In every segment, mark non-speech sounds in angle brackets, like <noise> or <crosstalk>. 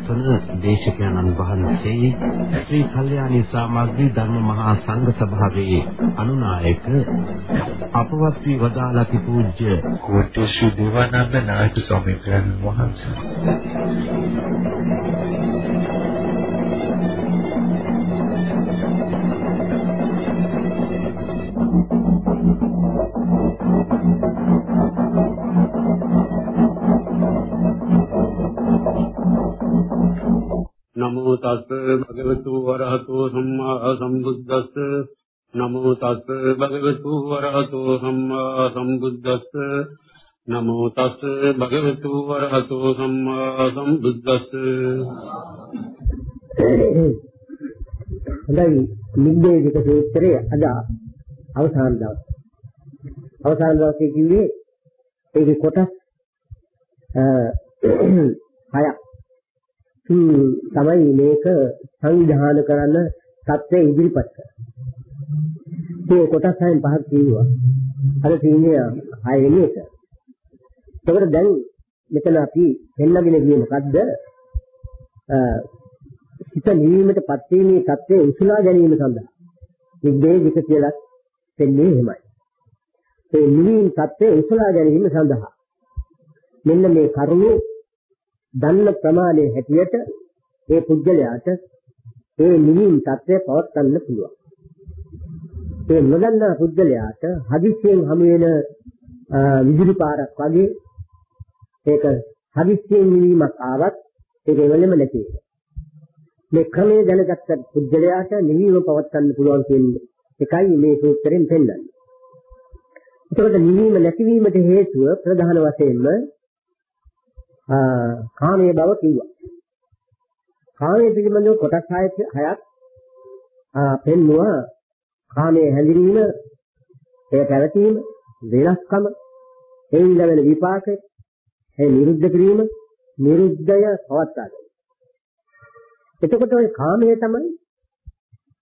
ධර්මානුශාසනාව පවත්වන දේශකයන්න් වහන්සේ ශ්‍රී කල්යාණී සමාග්‍රී ධර්ම මහා සංඝ සභාවේ අනුනායක අපවත් වී වදාළති පූජ්‍ය කෝට්ටේ ශ්‍රී දේවානන්ද නායක ස්වාමීන් වහන්සේ. නමෝ තස් භගවතු වරහතෝ සම්මා සම්බුද්දස්ස නමෝ තස් භගවතු වරහතෝ සම්මා සම්බුද්දස්ස නමෝ තස් භගවතු වරහතෝ සම්මා සම්බුද්දස්ස හොඳයි නිබ්බේධික සූත්‍රයේ අද අවසාන දවස්. අවසාන දවසේ කිව්වේ ඒකේ කොටස් හයක්. තමයි මේක සංවිධාන කරන්න තත්ත්වය ඉදිරිපත් කරන්නේ. මේ කොටස් හයෙන් පහක් කියුවා. අර තියෙන්නේ හයවෙනි එක. ඒකට දැන් මෙතන අපි පෙන්නගෙන ගියේ මොකද්ද? හිත නිවීමට පත් වීමේ தත්ත්වය උසුලා ගැනීම සඳහා නිබ්බේධික කියලා දෙන්නේ එහෙමයි. ඒ නිවීම தත්ත්වය උසුලා ගැනීම සඳහා මෙන්න මේ කරුණේ දන්න ප්‍රමාණය හැටියට ඒ පුද්ගලයාට ඒ නිවීම தත්ත්වය පවත්වන්න පුළුවන්. ඒ නොදන්නා පුද්ගලයාට හදිස්සියෙන් හමු වෙන විදුලි පාරක් වගේ ඒක හදිස්සියෙන් නිවීමක් ආවත් ඒක එවලෙම නැති වෙනවා. මේ ක්‍රමයේ දැනගත්ත පුද්ගලයාට නිවීම පවත්වන්න පුළුවන් කියන්නේ එකයි මේ සූත්‍රයෙන් පෙන්වන්නේ. එතකොට නිවීම නැතිවීමට හේතුව ප්‍රධාන වශයෙන්ම කාමයේ බව කිව්වා. කාමයේ පිළිබඳව කොටස් හයක් හයක් පෙන්නවා කාමයේ හැඳිනීම ඒ පැවතීම වෙනස්කම එයින් ලැබෙන විපාකය ඒ නිරුද්ධ කිරීම නිරුද්ධය පවත්වා එතකොට ওই කාමයේ තමයි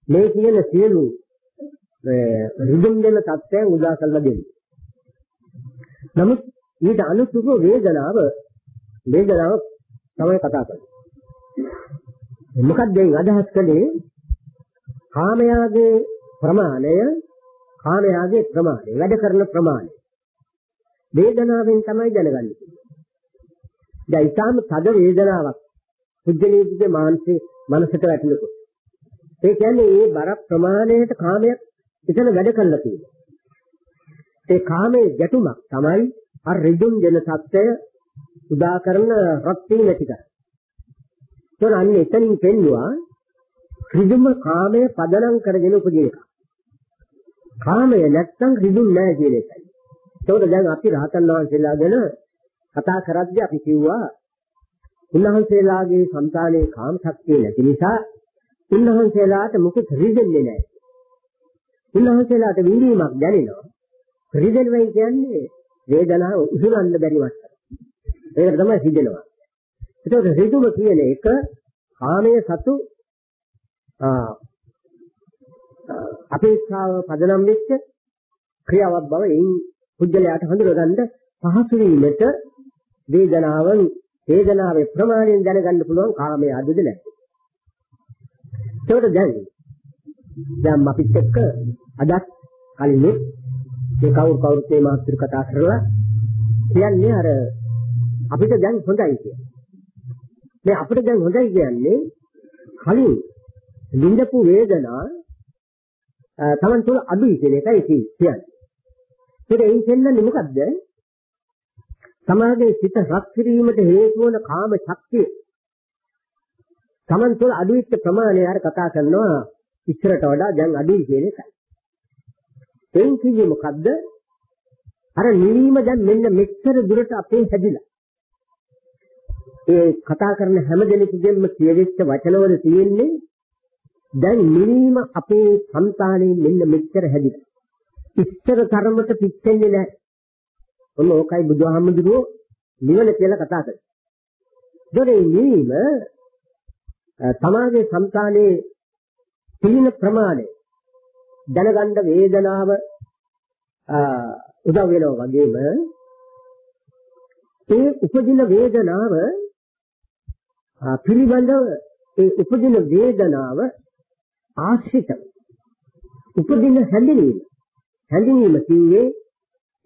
මේ කියන සියලු රිදුම් දෙන තත්ත්වයන් උදා කරලා දෙන්නේ. නමුත් ඊට අනුසුභ වේදනාව වේදනාව තමයි කතා කරන්නේ. මොකක්ද දැන් අදහස් කළේ කාමයාගේ ප්‍රමාණය කාමයාගේ ප්‍රමාණය වැඩ කරන ප්‍රමාණය වේදනාවෙන් තමයි දැනගන්නේ. දැන් ඊටාම තද වේදනාවක් පුද්ගලයේ මානසික මනසට වැටෙනකොට ඒ කියන්නේ ඒ බර ප්‍රමාණයට කාමයක් එතන වැඩ කරලා තියෙනවා. ඒ කාමයේ ගැටුමක් තමයි අර රිදුම් දෙන සත්‍යය උදා කරන රක්ති නැති කර. ඒතර අන්න එතනින් පෙන්නවා ඍදුම කාමය පදනම් කරගෙන උපදින එක. කාමය නැත්තම් ඍදුම් නැහැ කියන එකයි. ඒතකොට දැන් අපි රහතන් වහන්සේලා ගැන කතා කරද්දී අපි කිව්වා උන්වහන්සේලාගේ సంతානයේ කාම ශක්තිය නැති නිසා උන්වහන්සේලාට මොකද රිදෙන්නේ නැහැ. උන්වහන්සේලාට විඳීමක් දැනෙනවා. රිදෙනවා කියන්නේ වේදනාව උසුලන්න බැරි මට්ටම. ඒකට තමයි සිදෙනවා. ඒකට ඍතුම කියන එක කාමයේ සතු අපේක්ෂාව පදනම් වෙච්ච ක්‍රියාවක් බව එයින් පුද්ගලයාට හඳුනගන්න පහසු වීමට වේදනාවන් වේදනාවේ ප්‍රමාණයෙන් දැනගන්න පුළුවන් කාමයේ අදුද නැද්ද. ඒකට දැන් දැන් අපිත් එක්ක අදත් කලින් මේ කවුරු කවුරුත් මේ මාතෘ කතා කරලා කියන්නේ අර අපිට දැන් හොඳයි කියන්නේ. මේ අපිට දැන් හොඳයි කියන්නේ කලින් ලිඳපු වේදනා තමන් තුළ අඩුයි කියන එකයි කියන්නේ. ඒක එයින් කියන්නේ මොකද්ද? සමාජයේ සිත රත් කිරීමට හේතු වන කාම ශක්තිය තමන් තුළ අඩුවිච්ච ප්‍රමාණය අර කතා කරනවා ඉස්සරට වඩා දැන් අඩුයි කියන එකයි. එයින් කිව්වේ මොකද්ද? අර නිවීම දැන් මෙන්න මෙච්චර දුරට අපේ හැදිලා. ඒ කතා කරන හැම දෙනෙකුගෙන්ම කියවෙච්ච වචනවල තියෙන්නේ දැන් මිනීම අපේ సంతානේ මෙන්න මෙච්චර හැදිලා. ඉස්තර කර්මත පිච්චෙන්නේ නැහැ. ඔන්න ඕකයි බුදුහාමුදුරුවෝ නිවන කියලා කතා කරන්නේ. දොරේ මිනීම තමාගේ సంతානේ පිළින ප්‍රමාණය දැනගන්න වේදනාව උදව් වෙනවා වගේම ඒ උපදින වේදනාව පිළිබඳව ඒ උපදින වේදනාව ආශ්‍රිත. උපදින හැඳිනීම හැඳිනීම කිව්වේ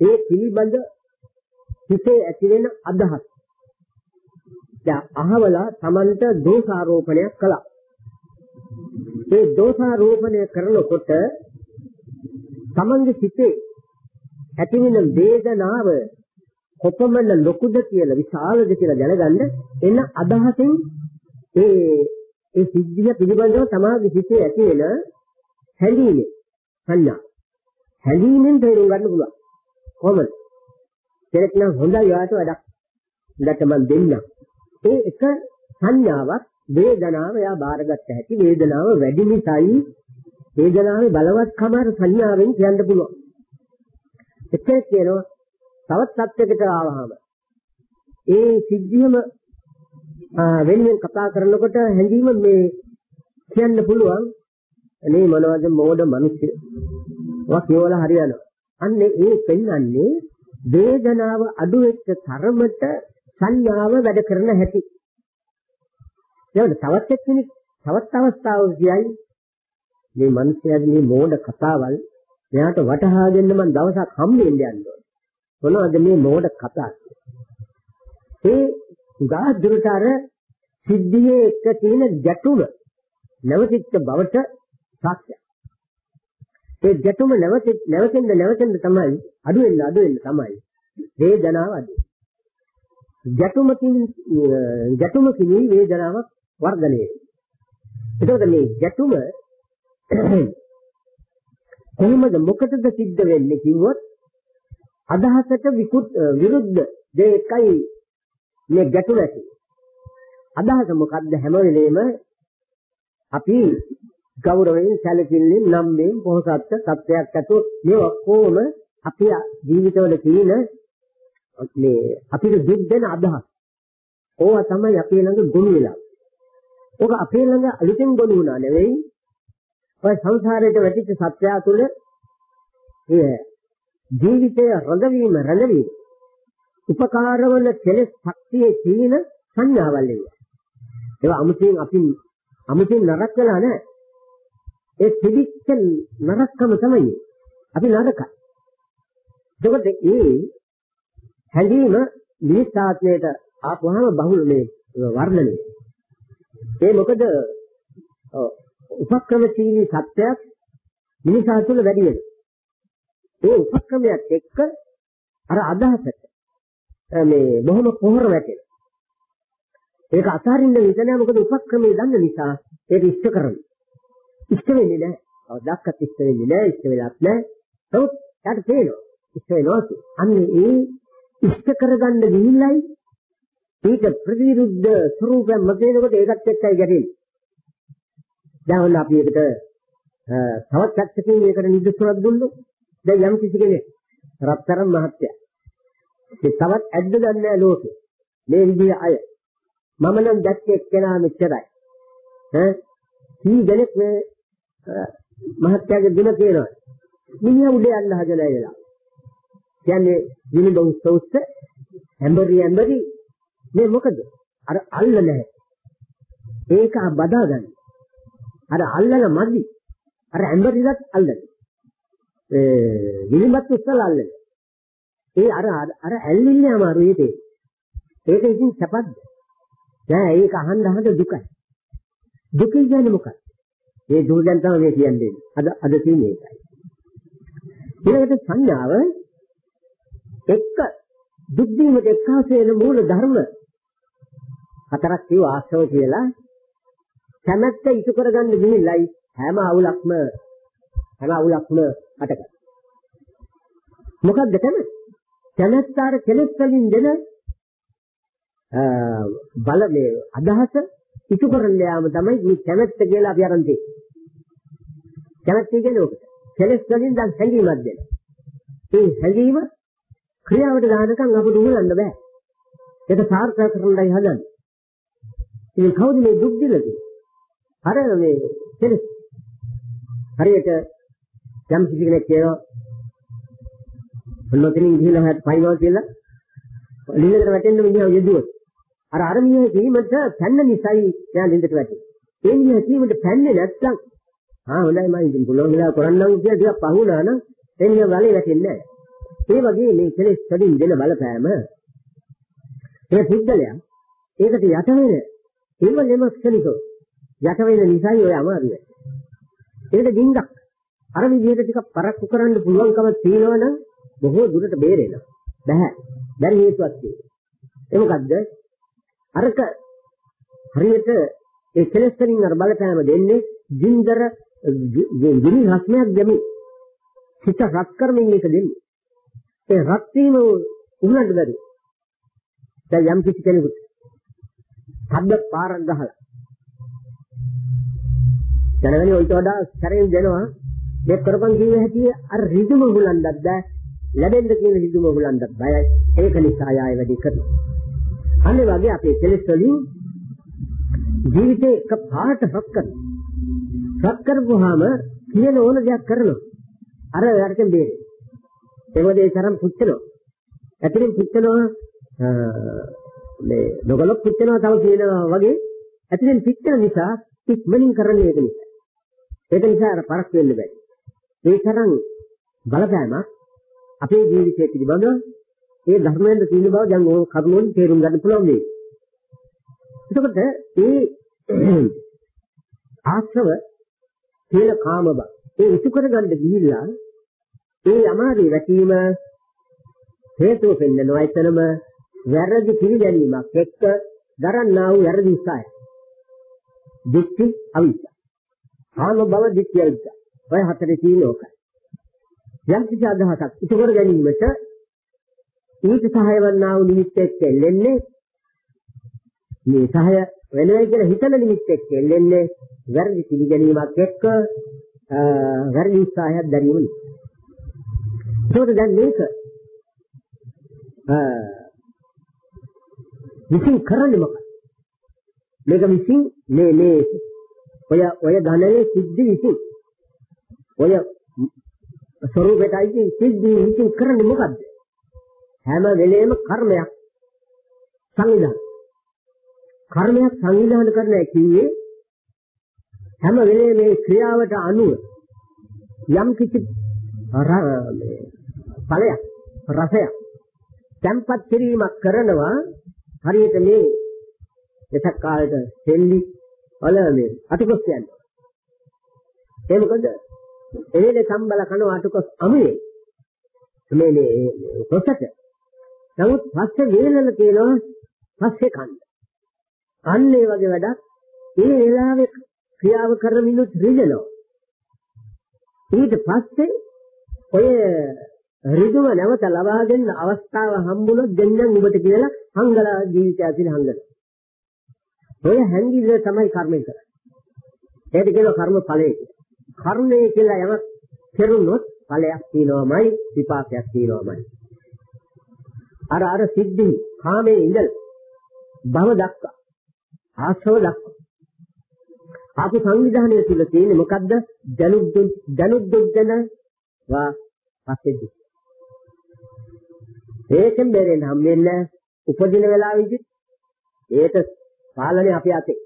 ඒ පිළිබඳ හිතේ ඇතිවෙන අදහස්. දැන් අහවලා Tamanට දෝෂාරෝපණයක් කළා. ඒ දෝෂාරෝපණය කරනකොට Tamanගේ සිතේ ඇතිවෙන වේදනාව කොපමණ ලොකුද කියලා විශාලද කියලා දැනගන්න එන අදහසින් ඒ ඒ සිද්ධිය පිළිබඳව තමයි හිතේ ඇති වෙන හැඟීම සංඥා. හැඟීමෙන් තේරුම් ගන්න පුළුවන්. කොහොමද? කෙනෙක් නම් හොඳයි යාට වැඩක්. හොඳට මම දෙන්නම්. ඒ එක සංඥාවක් වේදනාව එයා බාරගත්ත හැටි වේදනාව වැඩි නිසායි වේදනාවේ බලවත්කම අර සංඥාවෙන් කියන්න පුළුවන්. එතෙක් කියනවා තවත් සත්‍යයකට ආවහම ඒ සිද්ධියම වෙනුවෙන් කතා කරනකොට හැඟීම මේ කියන්න පුළුවන් මේ මොනවද මෝඩ මිනිස්සු. ඔවා කියවලා හරියනවා. අන්න ඒ පෙන්වන්නේ වේදනාව අඩු වෙච්ච තරමට සංඥාව වැඩ කරන හැටි. ඒවල තවත් එක්කෙනෙක් තවත් අවස්ථාවක කියයි මේ මිනිස්යාගේ මේ මෝඩ කතාවල් එයාට වටහා දෙන්න මම දවසක් හම්බෙන්න යන්න ඕන. මොනවද මේ මෝඩ කතා? ඒ උගා දුරට අර සිද්ධියේ එක තියෙන ගැටුම නැවතිච්ච බවට සාක්ෂි. ඒ ගැටුම නැවතෙ නැවතෙන්න නැවතෙන්න තමයි අඩු වෙන්න අඩු වෙන්න තමයි වේදනාව අඩු. ගැටුමකින් ගැටුමකින් වේදනාවක් වර්ධනය වෙනවා. එතකොට මේ ගැටුම කොහොමද මොකටද සිද්ධ වෙන්නේ කිව්වොත් අදහසට විරුද්ධ දෙයකයි මේ ගැටුම ඇති. අදහස මොකද්ද හැම වෙලේම අපි ගෞරවයෙන් සැලකිල්ලෙන් නම් මේ පොහසත් තත්වයක් ඇතුව මේ ඔක්කොම අපි ජීවිතවල තියෙන මේ අපිට දුක් දෙන අදහස්. ඕවා තමයි අපේ ළඟ ගොනු වෙලා. ඕක අපේ ළඟ අලුතෙන් ගොනු වුණා නෙවෙයි. ඔය සංසාරයට වැටිච්ච සත්‍යය තුළ ඒ ජීවිතය රඳවීම රැඳවීම උපකාරවල කෙලෙස් ශක්තියේ තියෙන සංඥාවල් ඒවා. ඒවා අමුතෙන් අපි අමුතෙන් නරක කළා නෑ. ඒ තිබිච්ච නරකම තමයි. අපි නරකයි. එතකොට ඒ හැඟීම නිස්සාත්මයට ආපුවාම බහුල මේ වර්ණනය. ඒ මොකද උපක්‍රමශීලී සත්‍යයක් මිනිසා තුළ වැඩි වෙනවා. ඒ උපක්‍රමයක් එක්ක අර අදහසට මේ බොහොම පොහොර වැටෙනවා. ඒක අතාරින්න විදිහ නෑ මොකද උපක්‍රමයේ දන්න නිසා ඒක ඉෂ්ට කරනවා. ඉෂ්ට වෙන්නේ නෑ. කවදාවත් ඉෂ්ට වෙන්නේ නෑ. ඉෂ්ට වෙලත් නෑ. නමුත් යාට තේරෙනවා. ඉෂ්ට වෙනවා අන්නේ ඒ ඉෂ්ට කරගන්න ගිහිල්ලයි ඊට ප්‍රතිවිරුද්ධ ස්වරූපයක් මතේනකොට ඒකත් එක්කයි ගැටෙන්නේ. දැන් අපි එකට තවත් පැත්තකින් මේකට නිදසුවක් දුන්නොත් දැන් යම් කිසි කෙනෙක් රත්තරන් මහත්තයා ඒ තවත් ඇද්ද දන්නේ ලෝකේ. මේ විදිහ අය. මම නම් දැක්කේ එක්කෙනා මෙච්චරයි. ඈ? කී දෙනෙක් මේ මහත්තයාගේ ಗುಣ කියනවා? මිනිහා උඩ යන්න හදලා ඉලා කියන්නේ විනිබ උස්සුස්ස ඇඹරි ඇඹරි. මේ මොකද? අර අල්ල නැහැ. ඒක බදා ගන්න අර අල්ලන මදි. අර ඇඹරිලත් අල්ලන ඒ විනිබත් උස්සලා අල්ලන ඒ අර අර ඇල්ලින්නේ අමාරුයි ඒක. ඒක ඉතින් සැපද නෑ ඒක අහන්න අහන්න දුකයි. දුක කියන්නේ මොකක්ද? ඒ දුක ගැන තමයි මේ කියන්නේ. අද අද තියෙන්නේ ඒකයි ඊළඟට සංඥාව. එක්ක දුක් දීමට එක්කාස වෙන මූල ධර්ම හතරක් තියෙව ආශ්‍රව කියලා. කැමැත්ත ඉටු කරගන්න ගිහිල්ලයි හැම අවුලක්ම හැම අවුලක්ම අටක මොකක්ද කැමැත්ත කැමැත්තාර කෙලෙස් වලින් දෙන බල මේ අදහස ඉටු කරන්න යාම තමයි මේ කැමැත්ත කියලා අපි අරන් තියෙන්නේ කැමැත්ත කියන්නේ ඔක කෙලෙස් වලින් දැන් හැඟීමක් දෙන ඒ හැඟීම ක්‍රියාවට දානකම් අපිට උගලන්න බෑ. ඒක සාර්ථක කරන්නයි හදන්නේ. ඉතින් කවුද මේ දුක් දිලද? අර මේ කෙලස්. හරියට යම් කිසි කෙනෙක් කියනවා මොනවතින් ගිහිල්ලා හැට පයින්නවා කියලා ලිඳට වැටෙන්න මිනිහා යෙදුවොත් අර අර මිනිහ කීමට පැන්න නිසායි එයා ලිඳට වැටෙන්නේ. ඒ මිනිහ කීමට පැන්නේ නැත්නම් ආ හොඳයි මම ඉතින් පුළුවන් වෙලා කරන්නම් කියලා ටිකක් පහුණා නම් ඒ මිනිහ වලේ වැටෙන්නේ නැහැ. ඒ වගේ මේ කෙලෙස් වලින් දෙන බලපෑම ඒ පුද්ගලයා ඒකට යට වෙන ඉල්ලෙම ක්ෂණිකව යට වෙන නිසායි ඔය අමාරුව. ඒක දින්දක්. අර විදිහට ටිකක් පරක්කු කරන්න පුළුවන්කම තියෙනවා නම් බොහෝ දුරට බේරෙනවා. බෑ. බැරි හේතුවක් තියෙනවා. ඒ මොකද්ද? අරක හරියට ඒ කෙලෙස් වලින් අර බලපෑම දෙන්නේ ජීන්දර ගිනි රස්නයක් දෙමි. සිත රත් කරමින් ඒක දෙන්නේ. ඒ රත් වීම උහුලන්න බැරි. දැන් යම් කිසි කෙනෙකුට හද්ද පාරක් ගහලා දැනගෙන ඔයිට වඩා සැරෙන් දෙනවා මේ කරපන් කිව්ව හැටි අර රිදුම හුලන්නත් බෑ. ලැබෙන්න කියන රිදුම හුලන්නත් බයයි. ඒක නිසා ආයෙ වැඩි කරනවා. අනේ වගේ අපේ කෙලෙස් වලින් ජීවිතේ එක පාට රත් කරනවා. රත් කරපුවාම කියන ඕන දෙයක් කරනවා. අර යටතෙන් බේරෙන්නේ ඒකෝදේ තරම් පුච්චනවා. ඇතුලින් පුච්චනවා මේ නොගලොක් පුච්චනවා තව කියනවා වගේ. ඇතුලින් පිච්චෙන නිසා ඉක්මනින් කරන්නේ ඒක නිසා. ඒක නිසා අර පරක් වෙන්න බෑ. ඒ තරම් බලපෑමක් අපේ ජීවිතයේ පිළිබඳව ඒ ධර්මයෙන් තියෙන බව දැන් ඕක කරුණෝන් තේරුම් ගන්න පුළුවන් වෙයි. එතකොට මේ <clears throat> ආශ්‍රව තේල කාම බව ඒ ඉතු කරගන්න ගිහිල්ලා ඒ අමාරු වැටීම හේතුව පෙන්නනවා එතනම වැරදි පිළිගැනීමක් එක්ක දරන්නා වූ වැරදි උත්සාහය. දික්ටි අවිද්‍යාව. කාම භව දික්ටි අවිද්‍යාව. ඔය හතරේ තියෙන ඕකයි. යම් කිසි අදහසක් ඉටු කර ගැනීමට ඊට සහාය වන්නා වූ නිමිත්ත එක්ක එල්ලෙන්නේ මේ සහාය වෙනවා කියලා හිතන නිමිත්ත එක්ක එල්ලෙන්නේ වැරදි පිළිගැනීමක් එක්ක වැරදි උත්සාහයක් දැරීම නිසා. ඒකට දැන් මේක විසින් කරන්නේ මොකක්ද? මේක විසින් මේ මේ ඔය ඔය ධනයේ සිද්ධි විසින් ඔය ස්වરૂපයටයි සිද්ධි විසින් කරන්නේ මොකද්ද? හැම වෙලේම කර්මයක් සංවිධානය. කර්මයක් සංවිධානය කරන කිව්වේ හැම වෙලේම මේ ක්‍රියාවට අනුව යම් කිසි ඵලයක් රසයක් tempat කිරීමක් කරනවා හරියට මේ එසක් කාලේට දෙල්ලි වල මේ අටකොස් යන්නේ. ඒ මොකද එනේ සම්බල කන අටකොස් අමුවේ. මේ මේ කොසට. නමුත් පස්සේ වේලල තියෙනවා පස්සේ කන්න. අන්න ඒ වගේ වැඩක් ඒ වෙලාවේ ක්‍රියාව කරන මිනිත් රිදෙනවා. ඊට පස්සේ ඔය ඍදුව නැවත ලබා දෙන්න අවස්ථාව හම්බුනොත් දෙන්නම් ඔබට කියලා හංගලා ජීවිතය ඇතුලේ හංගන. ඔය හැංගිල්ල තමයි කර්මය කරන්නේ. ඒක කියනවා කර්ම ඵලය කියලා. කර්මය කියලා යමක් කෙරුණොත් ඵලයක් තියෙනවමයි විපාකයක් තියෙනවමයි. අර අර සිද්ධි කාමයේ ඉඳලා භව දක්වා ආශ්‍රව දක්වා ආපු සංවිධානය තුල තියෙන්නේ මොකද්ද? දනුද්ද දනුද්දන වා පස්සේ ඒකෙන් බැරෙන්න හම්බෙන්නේ උපදින වෙලාවෙදි ඒක පාලනේ අපේ අතේ.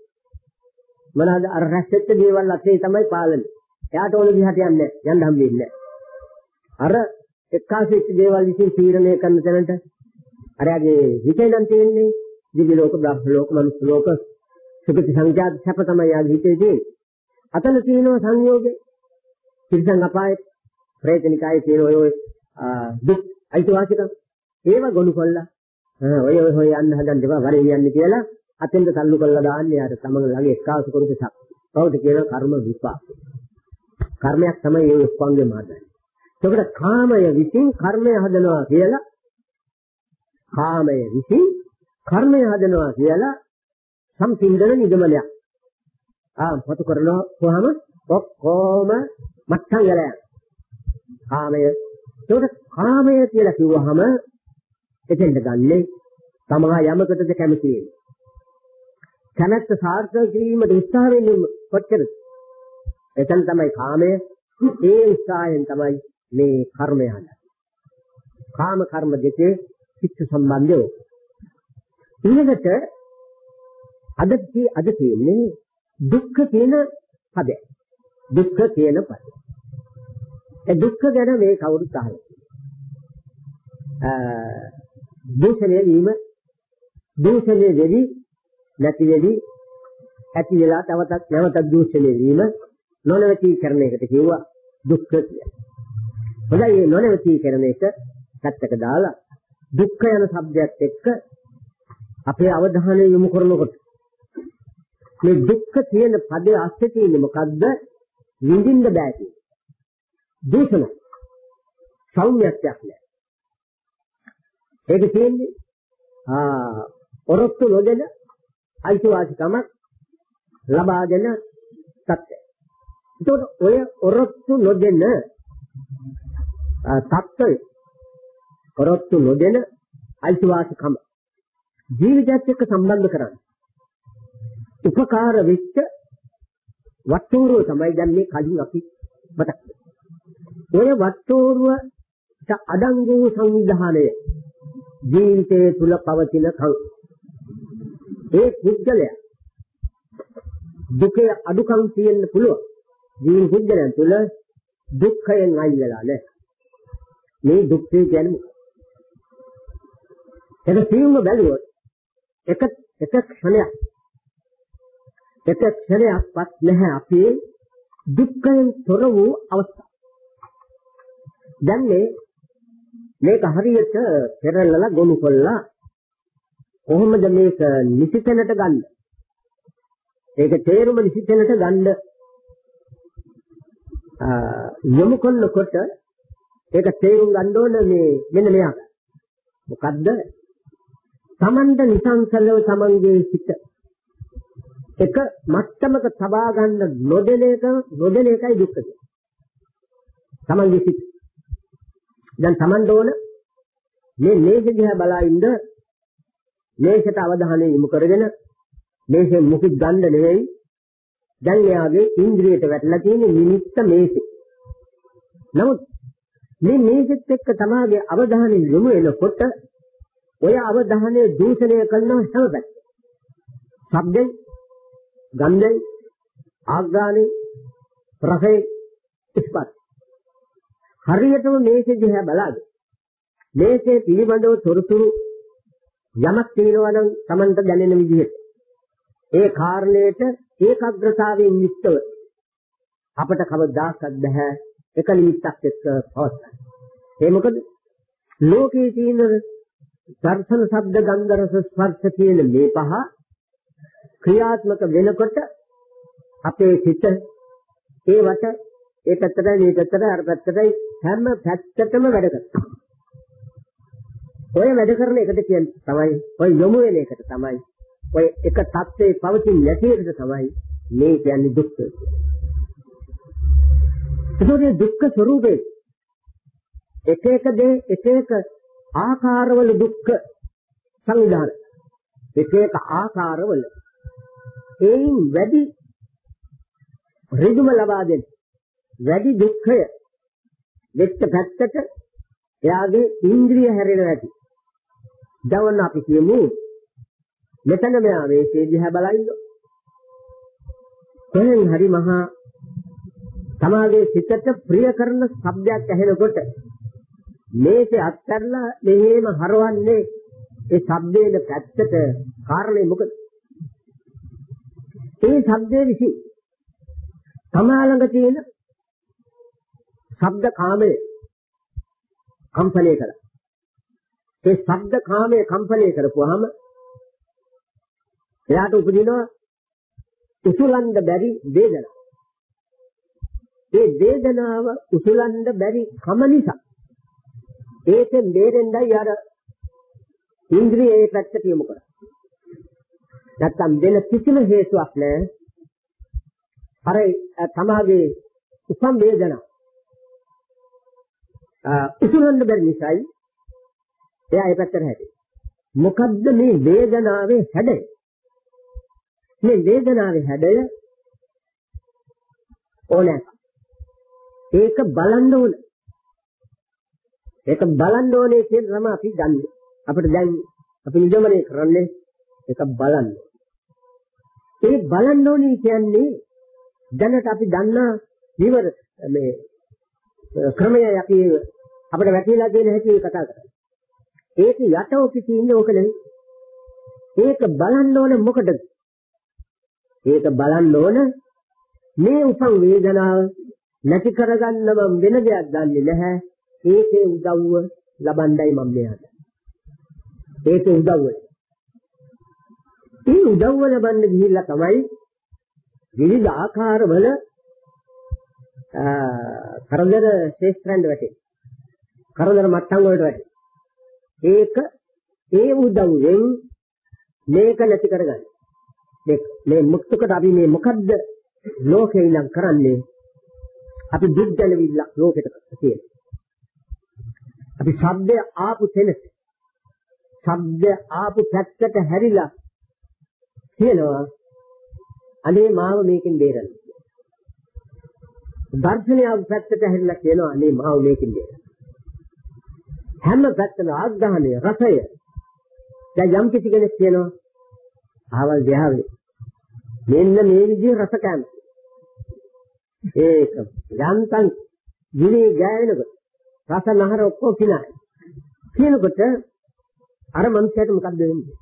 මොනවාද අර රැස්සෙච්ච දේවල් අතේ තමයි පාලනේ. එයාට ඕන දිහාට යන්නේ යන්න හම්බෙන්නේ අර එක්කාසෙච්ච දේවල් විසින් තීරණය කරන තැනට අරයාගේ හිතේ නම් තියෙන්නේ දිව්‍ය ලෝක, බ්‍රහ්ම ලෝක, මනුස්ස ලෝක, සුගති සංජාත සැප තමයි යාගේ හිතේ තියෙන්නේ. අතන තියෙනවා සංයෝගේ. තිරසං අපායේ, ප්‍රේතනිකායේ තියෙන ඔය දුක් අයිතිවාසිකම් ඒව ගොනු කොල්ලා ඔය ඔය හොය යන්න හදන්න දෙපා වරේ යන්නේ කියලා අතෙන්ද තල්ලු කරලා දාන්නේ අර තමන් ළඟ එක්කාසු කරුක සක්. කවුද කියන කර්ම විපාක. කර්මයක් තමයි ඒ උපංගේ මාදයි. ඒකට කාමය විසින් කර්මය හදනවා කියලා කාමය විසින් කර්මය හදනවා කියලා සම්පින්දන නිගමනයක්. ආ පොත කරනවා කොහම ඔක්කොම මත්තන් යලා කාමය ඒකට කාමය කියලා කිව්වහම එතෙන්ද ගන්නේ තමා යමකටද කැමති වෙන්නේ. කැමැත්ත සාර්ථක කිරීමට උත්සාහ වෙන්නේ කොච්චරද? එතන තමයි කාමය. ඒ උත්සාහයෙන් තමයි මේ කර්මය හදන්නේ. කාම කර්ම දෙකේ චිත්ත සම්බන්ධය. ඊළඟට අද අද තියෙන්නේ දුක්ඛ කියන පදය. දුක්ඛ කියන පදය. ඒ දුක්ඛ ගැන මේ කවුරුත් අහලා දූෂණය වීම දූෂණය වෙවි නැති වෙවි ඇති වෙලා තවතත් නැවතත් දූෂණය වීම නොනවති කරන එකට කියුවා දුක්ඛ කියලා. හොඳයි මේ නොනවති කරන එක පැත්තක දාලා දුක්ඛ යන શબ્දයක් එක්ක අපේ අවධානය යොමු කරනකොට මේ දුක්ඛ කියන පදේ අස්සේ තියෙන්නේ මොකද්ද? විඳින්න බෑ කියන. දූෂණ. සෞම්‍යත්වයක් නෑ. ඒක තියෙන්නේ ආ ඔරොත්තු නොදෙන අයිතිවාසිකමක් ලබා දෙන සත්‍යය. ඒතකොට ඔය ඔරොත්තු නොදෙන තත්ත්වය ඔරොත්තු නොදෙන අයිතිවාසිකම ජීවිතයත් එක්ක සම්බන්ධ කරන්නේ. උපකාර වෙච්ච වට්ටෝරුව තමයි දැන් මේ කලින් අපි මතක් ඔය වට්ටෝරුවට අඩංගු සංවිධානය ජීවිතයේ තුල පවතින කල් ඒ පුද්ගලයා දුකේ අඩුකම් තියෙන්න පුළුවන් ජීවි පුද්ගලයන් තුල දුක්ඛයෙන් අයින් වෙලා නැහැ මේ දුක්ඛය කියන්නේ ඒක සියුම්ව බැලුවොත් එක එක ක්ෂණයක් එක ක්ෂණයක්වත් නැහැ අපේ දුක්ඛයෙන් තොර වූ අවස්ථාව. දැන් මේ මේක හරියට පෙරලලා ගොනු කළා කොහොමද මේක නිසිතැනට ගන්න? ඒක තේරුම නිසිතැනට ගන්න යොමු කරනකොට ඒක තේරුම් ගන්න ඕන මේ මෙන්න මෙයාට. මොකද්ද? Tamanda නිසංසලව තමන්ගේ සිත එක මට්ටමක තබා ගන්න නොදෙන එක නොදෙන එකයි දුක්ඛ කියන්නේ. තමන්ගේ සිත්. දැන් තමන් ඕන මේ මේක දිහා බලා ඉන්න මේකට අවධානය යොමු කරගෙන මේකෙන් මුකුත් ගන්න නෙවෙයි දැන් එයාගේ ඉන්ද්‍රියට වැටලා තියෙන නිමිත්ත මේකේ. නමුත් මේ මේකෙත් එක්ක තමාගේ අවධානය යොමු වෙනකොට ඔය අවධානය දූෂණය කරන හැම පැත්තෙම. ශබ්දෙන් ගන්ධයි ආග්‍රාණේ රසයි ස්පර්ශ හරියටම මේකේ දිහා බලන්න මේකේ පිළිබඳව තොරතුරු යමක් තියෙනවා නම් Tamanට දැනෙන විදිහට ඒ කාරණයට ඒකාග්‍රතාවයෙන් යුක්තව අපට කවදාකවත් බෑ එක නිමිත්තක් එක්ක පවත්වා. ඒ මොකද ලෝකයේ තියෙන දර්ශන ශබ්ද ගන්ධ රස ස්පර්ශ කියන මේ පහ ක්‍රියාත්මක වෙනකොට අපේ සිත ඒවට ඒ පැත්තට මේ පැත්තට අර පැත්තටයි හැම පැත්තටම වැඩ කරනවා. ඔය වැඩ කරන එකට කියන්නේ තමයි ඔය යොමු වෙන එකට තමයි ඔය එක தත්ත්වේ පවතින නැති එකට තමයි මේ කියන්නේ දුක්ඛ කියන්නේ. ඒකේ දුක්ඛ ස්වરૂපේ එක එක දේ එක එක ආකාරවල දුක්ඛ සංවිධාන එක එක ආකාරවල ඒයින් වැඩි ඍජුම ලබා දෙන වැඩි දුක්ඛය වෙච්ච පැත්තට එයාගේ ඉන්ද්‍රිය හැරෙනවා ඇති. දවන්න අපි කියමු මෙතන මෙයා මේකේ දිහා බලයිද? කොහෙන් හරි මහා තමාගේ සිතට ප්‍රිය කරන ශබ්දයක් ඇහෙනකොට මේකේ අත්හැරලා මෙහෙම හරවන්නේ ඒ ශබ්දේන පැත්තට කාරණේ මොකද? ඒ ශබ්දයේ විසි තමා ළඟ තියෙන ශබ්ද කාමය කම්පණය කළා. ඒ ශබ්ද කාමය කම්පණය කරපුවාම එයාට උපදිනවා උසුලන්න බැරි වේදනාවක්. ඒ වේදනාව උසුලන්න බැරි කම නිසා ඒකෙන් බේරෙන්නයි අර ඉන්ද්‍රියේ පැත්තට යොමු කරන්නේ. නැත්තම් වෙන කිසිම හේතුවක් නැහැ. අර තමාගේ උපම් වේදනා උසුලන්න බැරි නිසායි එයා ඒ පැත්තට හැදේ. මොකද්ද මේ වේදනාවේ හැඩය? මේ වේදනාවේ හැඩය ඕනෑ. ඒක බලන්න ඕන. ඒක බලන්න ඕනේ කියන තමයි අපි ගන්නෙ. අපිට දැන් අපි නිගමනය කරන්නේ ඒක බලන්න. ඒ බලන්න ඕනේ කියන්නේ දැනට අපි දන්නා විවර මේ ක්‍රමය අපි අපිට වැටහිලා තියෙන හැටි කතා කරන්නේ. ඒක යට ඔපි තියෙන්නේ ඕක නෙවෙයි. ඒක බලන්න ඕන මොකටද? ඒක බලන්න ඕන මේ උපන් වේදනාව නැති කරගන්න මම වෙන දෙයක් දන්නේ නැහැ. ඒකේ උදව්ව ලබන්නයි මම මෙයාට. ඒකේ උදව්ව. ඒ උදව්ව ලබන්න ගිහිල්ලා තමයි විවිධ ආකාරවල කරදර ශේෂ්ත්‍රයන්ට වැටේ. කරදර මට්ටම් වලට වැටේ. ඒක ඒ උදව්වෙන් මේක නැති කරගන්න. මේ මේ මුක්තකට අපි මේ මොකද්ද ලෝකේ ඉඳන් කරන්නේ? අපි දුක් දැනවිල්ල ලෝකෙට තියෙන. අපි ශබ්දය ආපු තැනට ශබ්දය ආපු පැත්තට හැරිලා කියනවා අනේ මාව මේකෙන් බේරන්න. දර්ශනය ආපු පැත්තට හැරිලා කියනවා අනේ මාව මේකෙන් බේරන්න. හැම පැත්තම ආග්‍රහණය රසය දැන් යම් කිසි කෙනෙක් කියනවා ආවල් ගියාවේ මෙන්න මේ විදිහේ රස කෑම. ඒක යන්තම් ගිනි ගෑවෙනකොට රස නහර ඔක්කොම කිනායි කියනකොට අර මනුස්සයාට මොකක්ද වෙන්නේ?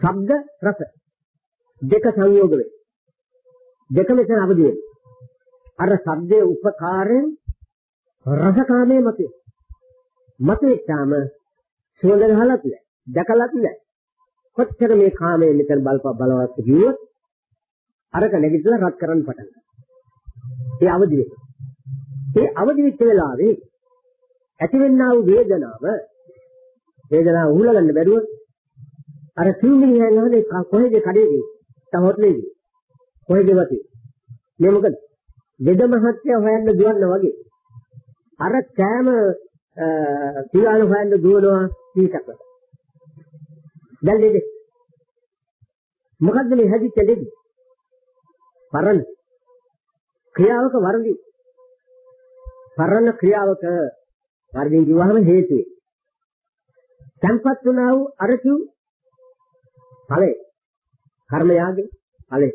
ශබ්ද රස දෙක සංයෝග වේ දෙක මෙතන අවදි වෙනවා අර ශබ්දයේ උපකාරයෙන් රසකාමයේ මතේ මතේටම සුවඳ ගහලත් නැහැ දැකලත් නැහැ. කොච්චර මේ කාමයේ මෙතන බලප බලවත් කිව්වොත් අරක නැගිටලා රත් කරන්න පටන් ඒ අවදි වෙයි. ඒ අවදි වෙච්ච වෙලාවේ ඇතිවෙනා වූ වේදනාව වේදනාව උහුලගන්න බැරුව අර සිංහිණියන් අහන්නේ කොහෙද කඩේදී? තවොත්ලේදී. කොහෙද වති? මේ මොකද? වෙද මහත්ය හොයන්න දුවන්න වගේ. අර කෑම පියාල හොයන්න දුවනවා කීටක. දැන් ලෙඩ. මොකද්ද මේ හැදිච්ච ලෙඩ? පරණ ක්‍රියාවක වර්ධි. පරණ ක්‍රියාවක වර්ධින් කිව්වහම හේතුවේ. සංපත් වුණා වූ අරචු ඵලය. කර්ම යාගේ ඵලය.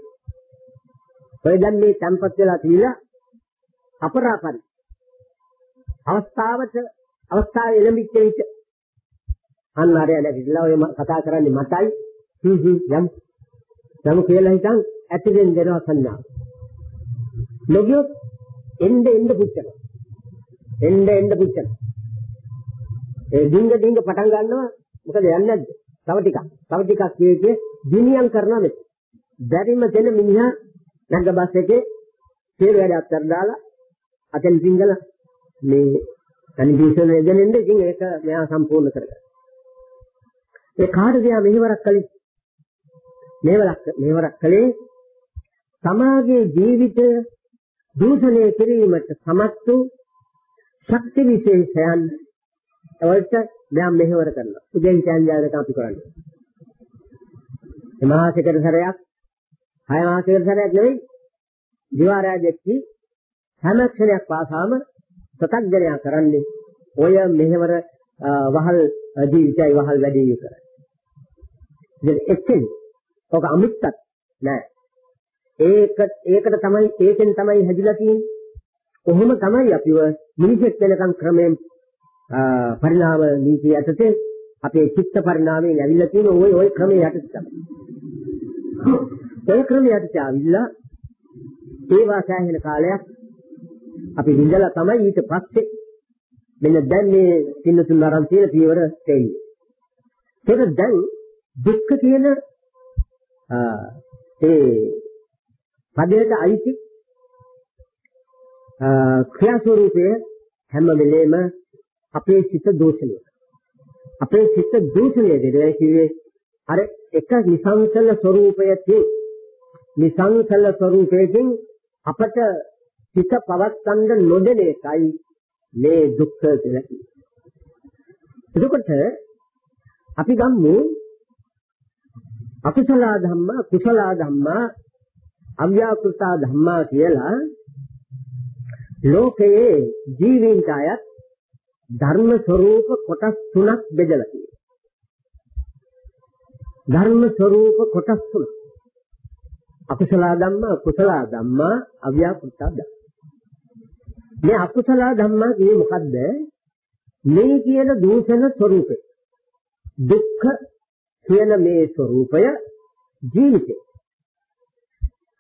ඔය දැන් මේ සංපත් වෙලා තියලා අපරාපරි. අවස්ථාවට අවස්ථාවේ එළඹිච්ච විට අන්න අරය නැතිලා ඔය කතා කරන්නේ මතයි හ්ම් හ්ම් යම් යම් කියලා හිතන් ඇතිවෙන් දෙනවා සංඥා. නොගියොත් එන්න එන්න පුච්චන. එන්න එන්න පුච්චන. ඒ ඩිංග ඩිංග පටන් ගන්නවා මොකද යන්නේ නැද්ද? තව ටිකක්. තව ටිකක් කියේ දිනියම් කරනවා මෙත්. බැරිම දෙන මිනිහා නැග බස් එකේ තේර වැඩ අත්තර දාලා අතෙන් සිංගල මේ කන්ඩිෂන් එදෙනෙන්ද ඉතින් ඒක මෙයා සම්පූර්ණ කරගන්න. ඒ කාටද යා මෙහෙවරක් කළේ? මෙහෙවරක් මෙහෙවරක් කළේ සමාජයේ ජීවිත දූෂණය කිරීමට සමත් වූ ශක්ති විශේෂයන් වලට දැන් මෙහෙවර කරනවා. උදෙන් සංජානක අපි කරන්නේ. එමාසයකට සැරයක්, හය මාසයකට සැරයක් නෙවෙයි. දිවාරය දෙකී හැම ක්ෂණයක් පාසාම සතක්ජනයා කරන්නේ ඔය මෙහෙවර වහල් ජීවිතයි වහල් වැඩි කරන්නේ. ඉතින් එක්කෙන් ඔක අමිත්තක් නෑ. ඒක ඒකට තමයි ඒකෙන් තමයි හැදිලා තියෙන්නේ. කොහොම තමයි අපිව මිනිසෙක් වෙනකම් ක්‍රමයෙන් පරිණාම නීතිය යටතේ අපේ චිත්ත පරිණාමයෙන් ඇවිල්ලා තියෙන ওই ওই ක්‍රමයේ යටතේ තමයි. ඒ ක්‍රමයේ යටතේ ආවිල්ලා ඒ වාසයන් කාලයක් අපි විඳලා තමයි ඊට පස්සේ මෙන්න දැන් මේ පින්නතුන් ආරම්භ තියෙන පියවර තෙන්නේ. ඒක දැන් දුක්ඛ කියන ඒ පදයට අයිති ක්‍රියා ස්වરૂපයේ හැම වෙලේම අපේ සිත දෝෂණය අපේ සිත දෝෂණය දෙලා කියේ අර එක නිසංසල ස්වરૂපයකින් නිසංසල ස්වરૂපයෙන් අපට සිත පවත්තන්න නොදෙන එකයි මේ දුක්ඛ කියලා කියන්නේ. එතකොට අපි ගමු අකුසල ධම්මා කුසල ධම්මා අව්‍යාකෘත ධම්මා කියලා ලෝකයේ ජීවීන්ට අයත් ධර්ම ස්වરૂප කොටස් තුනක් බෙදලා තියෙනවා. ධර්ම ස්වરૂප කොටස් තුන. අකුසල ධම්මා කුසල ධම්මා අව්‍යාකෘත ධම්මා. මේ අකුසල ධම්මා කියන්නේ මොකද්ද? මේ කියන දූෂණ ස්වરૂපේ. දුක්ඛ කියන මේ ස්වરૂපය ජීවිතේ.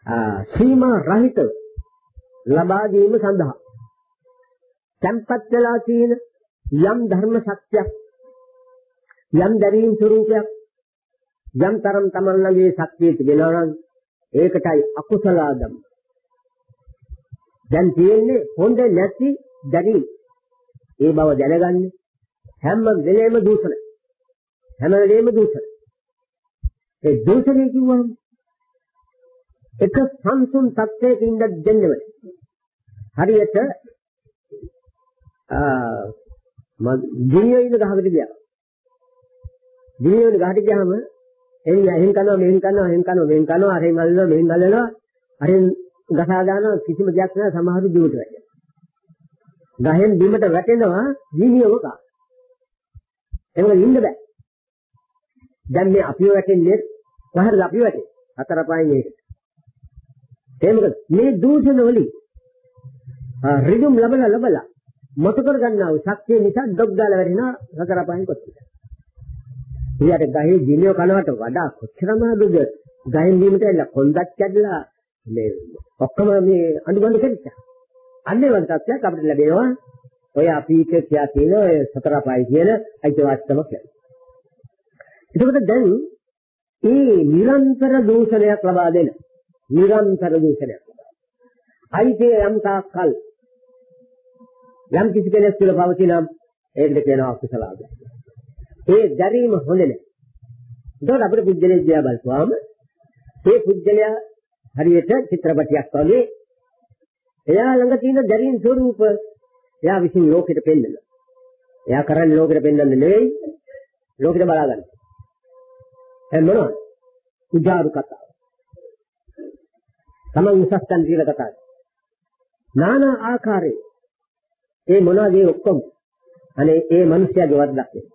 ආ සීමා රහිත ලබා ගැනීම සඳහා tempat වෙලා තියෙන යම් ධර්ම සත්‍යයක් යම් දැරීම් ස්වરૂපයක් යම් තරම් තමන් ළඟේ ශක්තිය තිබෙනවා නම් ඒකටයි අකුසල ධම්ම. දැන් තියෙන්නේ හොඳ නැති දැරීම්. ඒ බව දැනගන්න හැම වෙලේම දූෂණ. හැම වෙලේම දූෂණ. ඒ දූෂණය කිව්වම එක සංසුන් තත්ත්වයක ඉඳ දෙන්නව. හරියට ආ මම දිනියේ ඉන්න ගහකට ගියා. දිනියේ ඉන්න ගහට ගියාම එන්නේ එහෙන් කරනවා මෙහෙන් කරනවා එහෙන් කරනවා මෙහෙන් කරනවා අරෙන් අල්ලනවා මෙහෙන් අල්ලනවා අරෙන් ගසා දානවා කිසිම දෙයක් නෑ සමහරු දිවට වැටෙනවා. ගහෙන් බිමට වැටෙනවා දිනියම කා. එහෙම ඉන්න බෑ. දැන් මේ අපිව වැටෙන්නේ කොහරද අපිව වැටෙන්නේ? හතර පහෙන් ඒකට. ඒ මොකද මේ දූෂණ වලින් රිදුම් ලබලා ලබලා මත කර ගන්නා වූ ශක්තිය නිසා ඩොග් දාලා වැටෙනවා හතර පහෙන් කොච්චර. ඊට ගහේ දිනිය කනවට වඩා කොච්චරම දුද ගහෙන් දීමට ඇවිල්ලා කොන්දක් කැඩලා මේ ඔක්කොම මේ අඳුබඳ කෙරිච්චා. අන්නේ වගේ තත්ත්වයක් අපිට ලැබෙනවා. ඔය අපීක කියා තියෙන ඔය සතර පහයි කියන අයිතිවාසිකම කියන්නේ. එතකොට දැන් මේ නිරන්තර දූෂණයක් ලබා දෙන නිරන්තර දූෂණයක්. අයිතිය යම් තාක්කල් යම් කිසි කෙනෙක් තුළ පවතිනම් ඒකට කියනවා අකුසල ආගම. ඒ දැරීම හොඳ නැහැ. ඒකට අපිට පුද්ගලයෙක් දිහා බලපුවාම මේ පුද්ගලයා හරියට චිත්‍රපටයක් වගේ එයා ළඟ තියෙන දැරීම් ස්වરૂප එයා විසින් ලෝකෙට පෙන්නනවා. එයා කරන්නේ ලෝකෙට පෙන්වන්න නෙවෙයි ලෝකෙට බලා ගන්න. එහෙනම් මොනවද? උජාරු කතාව. තමයි උසස් තන් කියලා කතාව. নানা ආකාරයේ ඒ මොනවද ඒ ඔක්කොම අනේ ඒ මිනිස්යාගේ වරදක් නේ.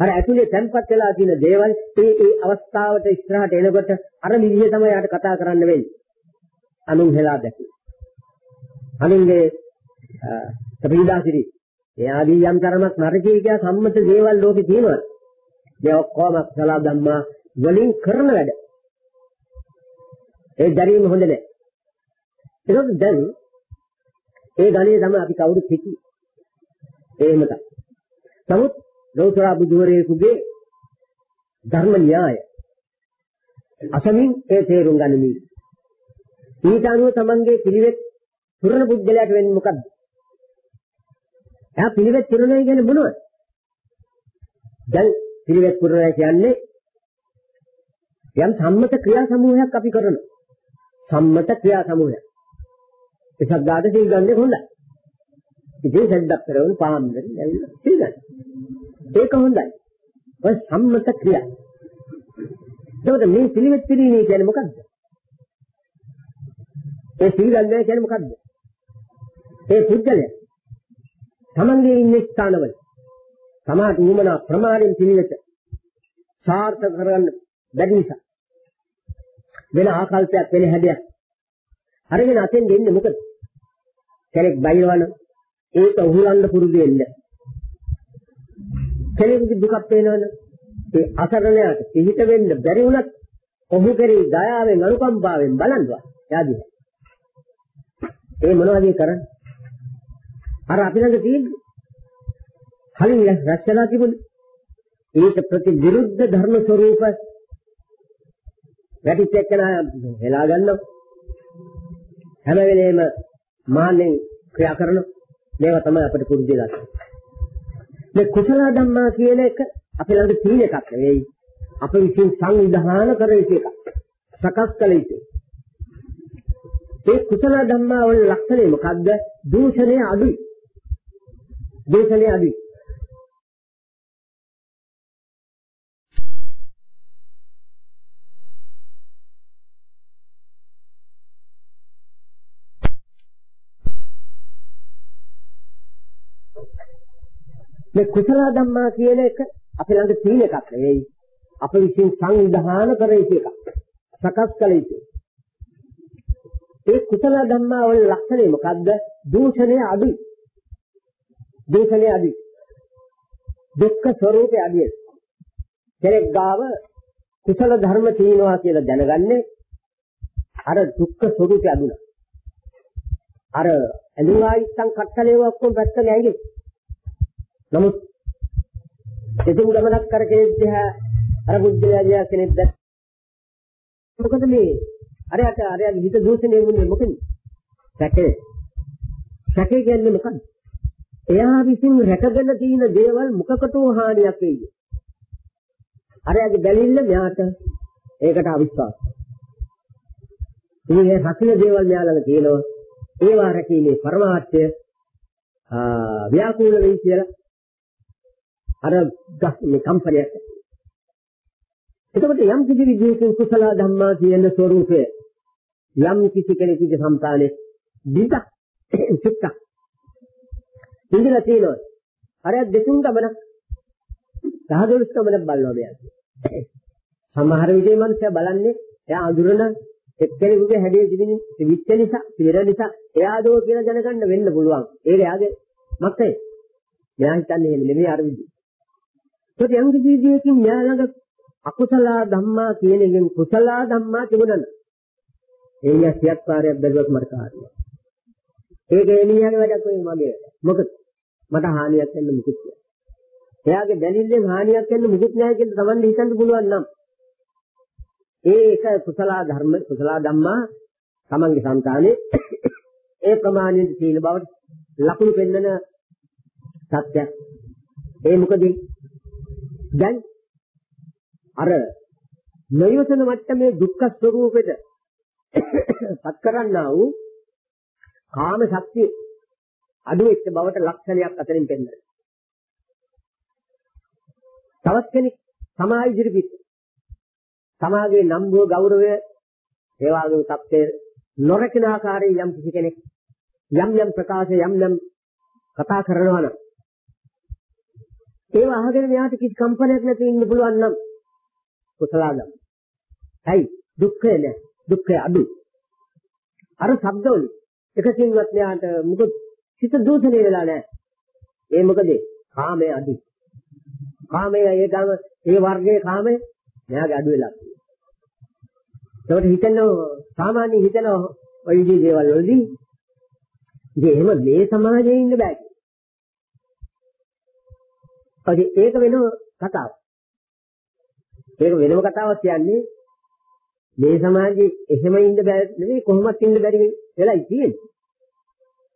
අර ඇතුලේ තැන්පත් වෙලා තියෙන දේවල් ඒ ඒ අවස්ථාවට ඉස්සරහට එනකොට අර විදිහ තමයි යාට කතා කරන්න වෙන්නේ. අනුන් හෙලා දැකි. අනුන්ගේ සපීදාසිරි ඒ ආදී යම් තරමක් නරකී කියා සම්මත දේවල් ලෝකේ තියෙනවා. මේ ඔක්කොම සලා ධම්මා වලින් කරන වැඩ. ඒ දැරීම හොඳ නැහැ. ඒක දැන් ඒ ගණේ තමයි අපි කවුරුත් හිටියේ. එහෙම තමයි. නමුත් ලෞතර බුදුවරයෙකුගේ ධර්ම න්‍යාය අසමින් ඒ තේරුම් ගනිමි. ඊට අනුව තමන්ගේ පිළිවෙත් පුරණ පුද්ගලයාට වෙන්නේ මොකද්ද? එයා පිළිවෙත් පුරණය කියන්නේ මොනවද? දැන් පිළිවෙත් පුරණය කියන්නේ යම් සම්මත ක්‍රියා සමූහයක් අපි කරනවා. සම්මත ක්‍රියා සමූහයක්. ඒ සද්දාට සිල් ගන්නේ හොඳයි. ඉතින් සද්දක් කරවන පාම්දරි ඇවිල්ලා සිල් ගන්න. ඒක හොඳයි. ඔය සම්මත ක්‍රියා. එතකොට මේ පිළිවෙත් පිළිමේ කියන්නේ මොකද්ද? ඒ සීලන්නේ කියන්නේ මොකද්ද? ඒ පුද්ගලයා තමන්ගේ ඉන්න ස්ථානවල සමාධි උමනා ප්‍රමාණයෙන් පිළිවෙත සාර්ථක කරගන්න බැරි නිසා වෙන ආකල්පයක් වෙන හැඩයක් අරගෙන අතෙන් දෙන්නේ මොකද? කෙනෙක් බයිනවනම් ඒක උහුලන්න පුරුදු වෙන්න. කෙනෙකුගේ දුකක් පේනවනම් ඒ අසරණයාට පිහිට වෙන්න බැරි වුණත් ඔහු කෙරෙහි දයාවෙන් අනුකම්පාවෙන් බලන්නවා. යාදී. ඒ මොනවද කරන්නේ? අර අපි ළඟ තියෙන්නේ කලින් රැස්සලා තිබුණේ. ඒක ප්‍රතිවිරුද්ධ ධර්ම ස්වરૂප වැටිච්ච එක්කන වෙලා ගන්නවා. හැම වෙලේම මාන්නෙන් ක්‍රියා කරන මේවා තමයි අපිට පුරුදු වෙලා මේ කුසල ධම්මා කියන එක අපි ළඟ තියෙන එකක් නෙවෙයි. අප විසින් සංවිධානය කර යුතු එකක් සකස් කළ යුතු ඒ කුසල ධම්මා වල ලක්ෂණය මොකද්ද? දූෂණය අඩුයි. දූෂණය අඩුයි. මේ කුසල ධම්මා කියන එක අපි ළඟ තියෙන එකක් නෙවෙයි අප විසින් සංවිධානය කර යුතු එකක්. සකස් කළ යුතුයි. ඒ කුසල ධම්මා වල ලක්ෂණය මොකද්ද? දූෂණය අඩුයි. දූෂණය අඩුයි. දුක්ඛ ස්වરૂපය අඩුයි. කෙනෙක් ගාව කුසල ධර්ම තියෙනවා කියලා දැනගන්නේ අර දුක්ඛ ස්වરૂපය අඩුනා. අර ඇඳුනායිත්තන් කට්ටලේව ඔක්කොම පැත්තට ඇඟේ. නමුත් එතුම් ගමනක් කරකේ දිහා අර බුද්ධයාදියා කෙනෙක් දැක්ක. මොකද මේ අරයට අරයාගේ හිත දූෂණය වුණේ මොකද? සැකේ. සැකේ කියන්නේ මොකක්ද? එයා විසින් රැකගෙන තියෙන දේවල් මොකකටෝ හානියක් වෙයි. අරයාගේ බැලිල්ල මෙයාට ඒකට අවිශ්වාසයි. මේ රකින්න දේවල් මෙයා ළඟ තියෙනවා. ඒවා රැකීමේ පරමාර්ථය ව්‍යාකූල වෙයි කියලා අර ගස් මේ කම්පනයක් එතකොට යම් කිසි විදිහකින් කුසල ධම්මා කියන ස්වરૂපය යම් කිසි කෙනෙකුගේ సంతානේ බිඳක් චුක්ක බිඳලා තියෙනවා. අර දෙතුන් ගමන දහදොළස් ගමන බලනවා මෙයා. සමහර විදිහේ මනුස්සයා බලන්නේ එයා අඳුරන එක්කෙනෙකුගේ හැඩේ තිබෙන විච්ච නිසා පිර නිසා එයා දෝ කියලා දැනගන්න වෙන්න පුළුවන්. ඒක එයාගේ මතය. මෙයා හිතන්නේ එහෙම නෙමෙයි අර විදිහ. ඒක යම් කිසි විදිහකින් මෙයා ළඟ අකුසල ධම්මා කියන එකෙන් කුසල ධම්මා තිබුණා. එන්නේ සියත් පාරයක් බැලුවත් මට කාර්යය. ඒක එළියගේ වැඩක් නෙමෙයි මගේ. මොකද මට හානියක් වෙන්න මුකුත් නෑ. එයාගේ බැලිල්ලෙන් හානියක් වෙන්න මුකුත් නෑ කියලා Taman හිතන්න පුළුවන් නම් ඒක කුසල ධර්ම කුසල ධම්මා තමන්ගේ సంతානේ ඒ ප්‍රමාණයෙන් සීල බවට ලකුණු පෙන්වන සත්‍යයක්. ඒ මොකද දැන් අර නයවසන මට්ටමේ දුක්ඛ ස්වરૂපෙට පත් කරන්නා වූ කාම ශක්තිය අඩු වෙච්ච බවට ලක්ෂණයක් අතරින් පෙන්වනවා. තවත් කෙනෙක් සමාජ ඉදිරිපිට සමාජයේ නම්බුව ගෞරවය ඒ වගේම තත්ත්වය නොරකින ආකාරයෙන් යම් කිසි කෙනෙක් යම් යම් ප්‍රකාශ යම් යම් කතා කරනවා නම් ඒව අහගෙන මෙයාට කිසි කම්පනයක් නැති ඉන්න පුළුවන් නම් කුසලාදම්. ඇයි දුක්ඛය නෑ දුක්ඛය අඩු. අර ශබ්දවල එකකින්වත් මෙයාට මුකුත් සිත දූෂණය වෙලා නෑ. ඒ මොකද කාමයේ අඩු. කාමයේ ඒ ගම ඒ වර්ගයේ කාමයේ මෙයාගේ අඩු වෙලා තියෙනවා. ඒකට හිතනවා සාමාන්‍ය හිතනවා ඔය විදිහේ දේවල් වලදී ඉතින් එහෙම මේ සමාජයේ ඉන්න බෑ කියලා. ඒක වෙනම කතාවක්. ඒක වෙනම කතාවක් කියන්නේ මේ සමාජයේ එහෙම ඉන්න බෑ නෙවෙයි කොහොමත් ඉන්න බැරි වෙලයි තියෙන්නේ.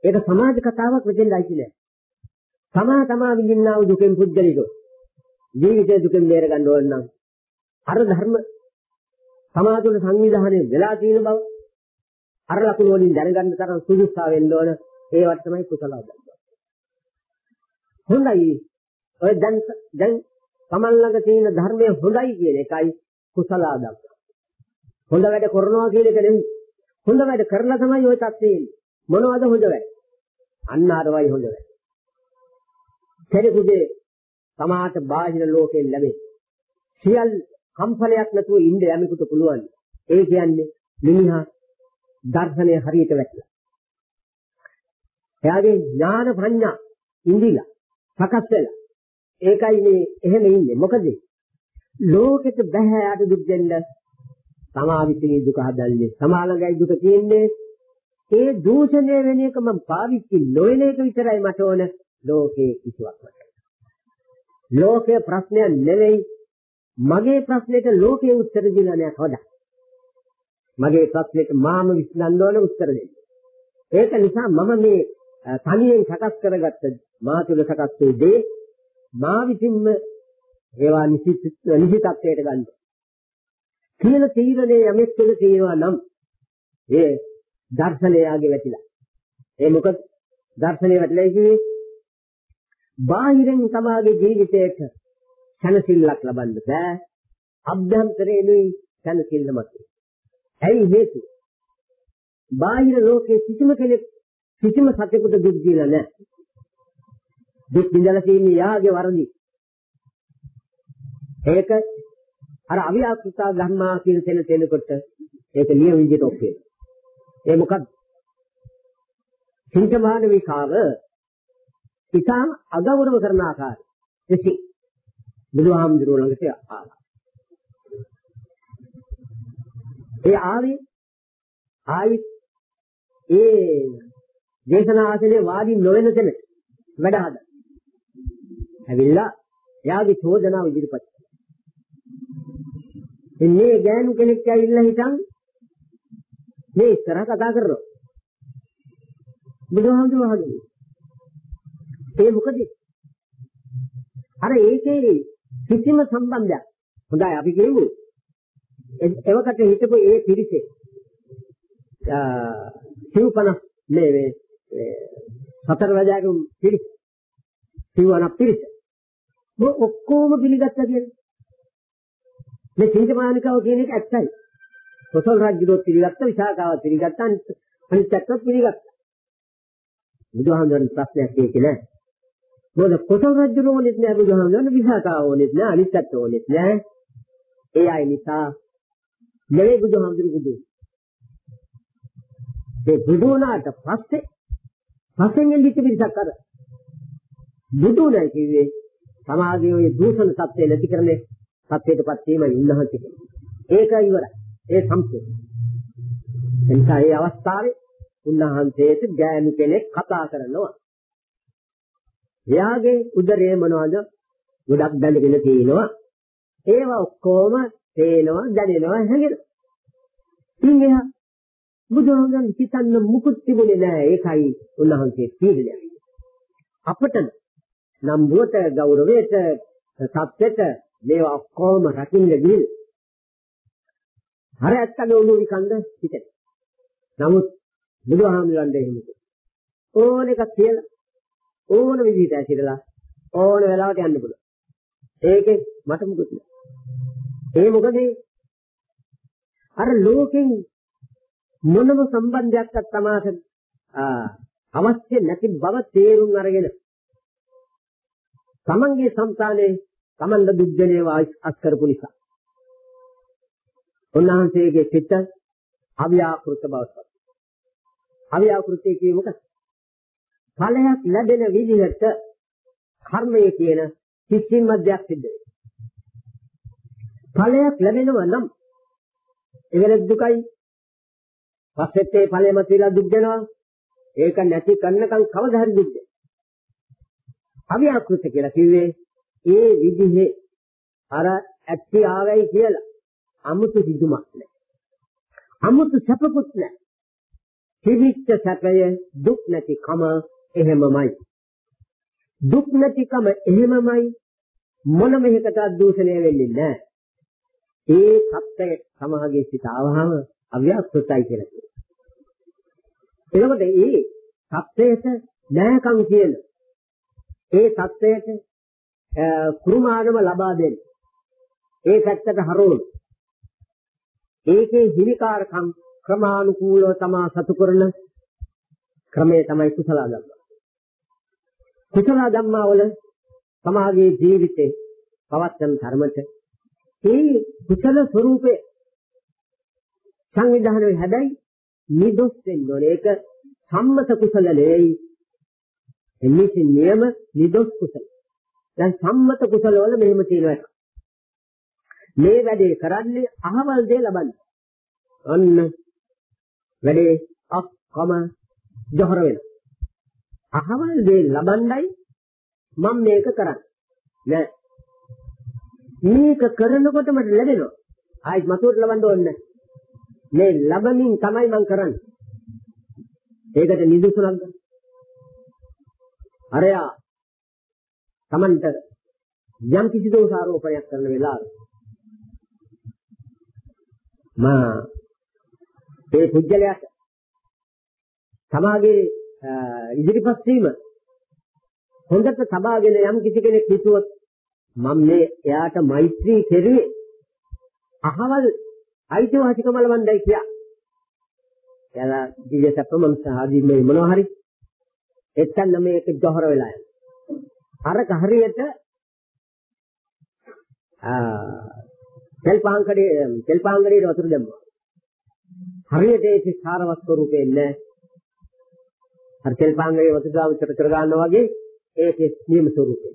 ඒක සමාජ කතාවක් වෙදෙන්නයි කියන්නේ. තමා තමා විඳින්නා වූ දුකෙන් පුද්ගලිකව ජීවිතේ දුකෙන් බේර ගන්න ඕන නම් අර ධර්ම සමාජවල සංවිධානයේ වෙලා තියෙන බව අර ලකුණු වලින් දැනගන්න තරම් සුදුස්සා වෙන්න ඕන ඒවට තමයි කුසල ධර්ම. හොඳයි. ඔය දැන් දැන් තමන් ළඟ තියෙන ධර්මයේ හොඳයි කියන එකයි කුසල ධර්ම. හොඳ වැඩ කරනවා කියන එක නෙමෙයි. හොඳ වැඩ කරලා තමයි ওই තත්ත්වේ මොනවද හොඳ වැඩ? අන්න අරවයි හොඳ වැඩ. කෙනෙකුගේ සමාත බාහිර ලෝකයෙන් ලැබෙන සියල් කම්පනයක් නැතුව ඉන්න යමෙකුට පුළුවන්. ඒ කියන්නේ මිනිහා දර්ශනය හරියට වැටලා. එයාගේ ඥාන ප්‍රඥා ඉඳිලා සකස් වෙලා. ඒකයි මේ එහෙම ඉන්නේ. මොකද ලෝකෙට බෑ යාට දුක් දෙන්න. තමා විසින් දුක හදන්නේ. සමාලඟයි දුක තියෙන්නේ. ඒ දූෂණය වෙන එක මම පාවිච්චි නොවන එක විතරයි මට ඕන. ලෝකේ කිසිවක් නැහැ. ලෝකේ ප්‍රශ්නයක් නෙවෙයි මගේ ප්‍රශ්නෙට ලෝකයේ උත්තර දෙලා නෑ කවදා. මගේ ප්‍රශ්නෙට මාම විශ්ලන්න ඕන උත්තර දෙන්න. ඒක නිසා මම මේ තනියෙන් සකස් කරගත්ත මා තුළ සකස් වූ දේ මා විසින්ම ඒවා නිසි නිසි තත්ත්වයට ගන්න. කියන තීරණේ යමෙක් තුළ තියෙනවා නම් ඒ දර්ශනයාගේ වැටිලා. ඒ මොකද දර්ශනය වැටිලා කිව්වේ බාහිරින් සමාගේ ජීවිතයට සැනසෙල්ලක් ලබන්න බෑ. අභ්‍යන්තරේනුයි සැනසෙල්ල මත. ඇයි හේතුව? බාහිර ලෝකයේ කිසිම කෙනෙක් කිසිම සතෙකුට දුක් දීලා නැහැ. දුක් විඳලා තියෙන්නේ යාගේ වරදි. ඒක අර අවියාකෘත ධර්මා කියන තැන තැනකොට ඒක නියම විදිහට ඔක්කේ. ඒ මොකක්ද? සිංහමාන විකාව ඉතා අගෞරව කරන ආකාරය. එසි බුදුහාමුදුරුවෝ ළඟට ආවා. ඒ ආවේ ආයි ඒ දේශනා ආසනේ වාඩි නොවන තැන වැඩ හදා. ඇවිල්ලා එයාගේ චෝදනාව ඉදිරිපත් එන්නේ ගෑනු කෙනෙක් ඇවිල්ලා හිටන් මේ ඉස්සරහ කතා කරනවා. බුදුහාමුදුරුවෝ වහගෙන. ඒ මොකද? අර ඒකේ කිසිම සම්බන්ධයක්. හොඳයි අපි කියමු. එවකට හිටපු ඒ පිරිසේ සිව්පන මේ මේ සතර රජාගේ පිරිස සිව්වන පිරිස මො ඔක්කොම පිළිගත්තා කියන්නේ මේ චින්තමානිකව කියන එක ඇත්තයි. කොසල් රජුත් පිළිගත්තා විසාකාව පිළිගත්තා අනිත් පැත්තත් පිළිගත්තා. බුදුහාමුදුරන් ප්‍රශ්නයක් ඒකේ නෑ. මොකද කොසල් රජු ඕනෙත් නෑ බුදුහාමුදුරන් විසාකාව ඕනෙත් නෑ අනිත් පැත්ත ඕනෙත් නෑ. ඒ අය නිසා නෙවෙයි බුදුහාමුදුරු බුදු. ඒ බුදු වුණාට පස්සේ පස්සෙන් එල්ලිච්ච පිරිසක් අර. බුදු නැහැ කිව්වේ. සමාජයේ ওই දූෂණ සත්‍ය නැති කරන්නේ සත්‍යයටපත් වීමයි උන්වහන්සේ කියන්නේ. ඒක ඉවරයි. ඒ සම්පූර්ණ. එනිසා මේ අවස්ථාවේ උන්වහන්සේට ගෑනු කෙනෙක් කතා කරනවා. එයාගේ උදරේ මොනවද? ගොඩක් බැඳගෙන තියෙනවා. ඒවා ඔක්කොම පේනවා, දැනෙනවා, හැඟෙනවා. ඉතින් එයා බුදුහාමුදුරන් හිතන්න මුකුත් තිබුණේ නැහැ. ඒකයි උන්වහන්සේ තීරණය. අපට නම්බුවට ගෞරවයට සත්‍යෙට මේවා ඔක්කොම රකින්න ගිහින් හර ඇත්තගේ උණු විකන්ද හිතේ. නමුත් බුදුහාමුදුරන් දෙන්නේ ඕන එකක් කියලා ඕන විදිහට ඇසිරලා ඕන වෙලාවට යන්න පුළුවන්. ඒකේ මට මොකද? ඒ මොකද අර ලෝකෙන් මොනම සම්බන්ධයක්වත් තමාට අවශ්‍ය නැති බව තේරුම් අරගෙන තමන්ගේ సంతානේ තමන්ද දුක්ජනේ වාස් කරපු නිසා. උන්වහන්සේගේ සිත අව්‍යාකෘත බවට අව්‍යාකෘතයේ කියේ මොකක්ද ඵලයක් ලැබෙන විදිහට කර්මයේ කියන කිසිම දෙයක් සිද්ධ වෙන්නේ ඵලයක් ලැබෙනවා නම් එවල දුකයි. පස්සෙත් ඒ ඵලෙම තියලා දුක් දෙනවා. ඒක නැති කරනකම් කවදා හරි දුක් දෙනවා. අව්‍යාකෘත කියලා කිව්වේ ඒ විදිහේ අර ඇත්ති ආවයි කියලා අමුතු සිදුමක් නැහැ. අමුතු සැපකුත් නැහැ. තිවිච්ච සැපය දුක් නැතිකම එහෙමමයි. දුක් නැතිකම එහෙමමයි මොනම එකකට දූෂණය වෙන්නේ නැහැ. ඒ සත්‍ය සමාගයේ සිට ආවහම අව්‍යාකෘතයි කියලා කියනවා. එතකොට ඒ සත්‍යයට නැකම් කියන ඒ සත්‍යයට කුරුමානම ලබා දෙන්න. ඒ පැත්තට හරවන. ඒකේ හිමිකාරකම් ක්‍රමානුකූලව තමා සතු කරන ක්‍රමය තමයි කුසල ධම්මා. කුසල ධම්මා වල සමාගයේ ජීවිතේ පවත්තන ධර්මත ඒ කුසල ස්වરૂපේ සංවිධානය වෙයි හැබැයි නිදොස් වෙන්න ඕනේ. ඒක සම්මත කුසල නෙවෙයි. එනිසින් නියම නිදොස් කුසල. දැන් සම්මත කුසල වල මෙහෙම තියෙනවා. මේ වැඩේ කරන්නේ අහවල් දේ ලබන්න. අන්න වැඩේ ඔක්කොම ජොහර වෙනවා. අහවල් දේ ලබන්නයි මම මේක කරන්නේ. නෑ. මේක කරනකොට මට ලැබෙනවා. ආයි මතුවට ලබන්න ඕනේ මේ ලබමින් තමයි මම කරන්නේ. ඒකට නිදුසුණක්ද? අරයා Tamanට යම් කිසි දෝෂාරෝපණයක් කරන වෙලාවේ මා ඒ පුජ්‍යලයට සමාගයේ ඉදිරිපත් වීම හොඳට සබාගෙන යම් කිසි කෙනෙක් හිතුවොත් මම මේ එයාට මෛත්‍රී කෙරුවේ අහවල් අයිතිවාසිකම ලබන්නයි කියා. එයාලා දිව්‍ය සැප මනස ආදී මේ මොනවා හරි එත්තන්න මේක ජොහර වෙලා යනවා. අරක හරියට තෙල් පහන් කඩේ තෙල් පහන් කඩේට වතුර දැම්මා. හරියට ඒකේ සාරවත් ස්වරූපේ නැහැ. අර තෙල් පහන් කඩේ වතුර දාව කර කර ගන්නවා වගේ ඒකේ නියම ස්වරූපේ.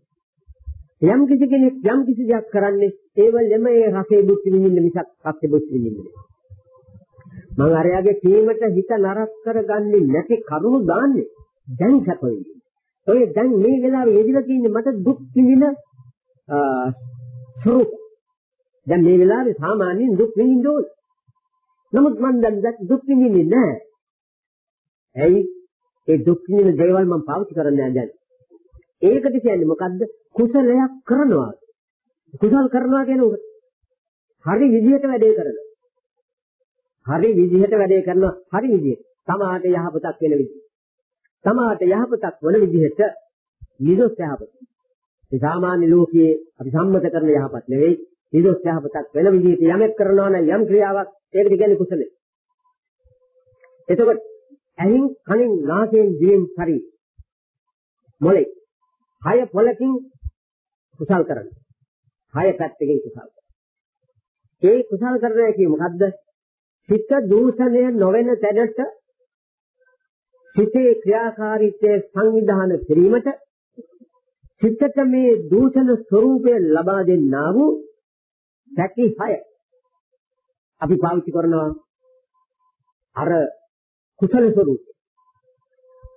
යම් කිසි කෙනෙක් යම් කිසි දෙයක් කරන්නේ ඒවලෙම ඒ රසේ බුද්ධ විඳින්න මිසක් රසේ බුද්ධ විඳින්නේ නැහැ. මම අරයාගේ කීමට හිත නරක කරගන්නේ නැති කරුණු දාන්නේ දැන් සැප වෙන්නේ. ඔය දැන් මේ වෙලාවේ යෙදিলা තියෙන්නේ මට දුක් විඳින ස්වરૂප. දැන් මේ වෙලාවේ සාමාන්‍යයෙන් දුක් විඳින්න ඕන. නමුත් මම දැන් දුක් විඳින්නේ නැහැ. ඇයි? ඒ දුක් විඳින දේවල් මම පාවිච්චි කරන්නේ නැහැ දැන්. ඒකට කියන්නේ මොකද්ද? කුසලයක් කරනවා. කුසල් කරනවා කියන්නේ හරි විදිහට වැඩේ කරනවා. හරි විදිහට වැඩේ කරනවා හරි විදිහට. තමාට යහපතක් වෙන විදිහ. තමාට යහපතක් වන විදිහට නිදොස් යහපත. ඒ සාමාන්‍ය ලෝකයේ අපි සම්මත කරන යහපත් නෙවෙයි නිදොස් යහපතක් වෙන විදිහට යමක් කරනවා නම් යම් ක්‍රියාවක් ඒකට කියන්නේ කුසලයි. එතකොට ඇහින් කනින් නාසයෙන් දිවෙන් ශරීර මොලේ හය පොලකින් කුසල් කරන. හය පැත්තකින් කුසල් කරන. ඒ කුසල් කරනවා කියේ මොකද්ද? හිත දූෂණය නොවන තැනට සිතේ ක්‍රියාකාරීත්වය සංවිධානය කිරීමට සිතට මේ දූෂණ ස්වરૂපය ලබා දෙන්නා වූ සැකි 6 අපි පාවිච්චි කරනවා අර කුසල ස්වરૂපය.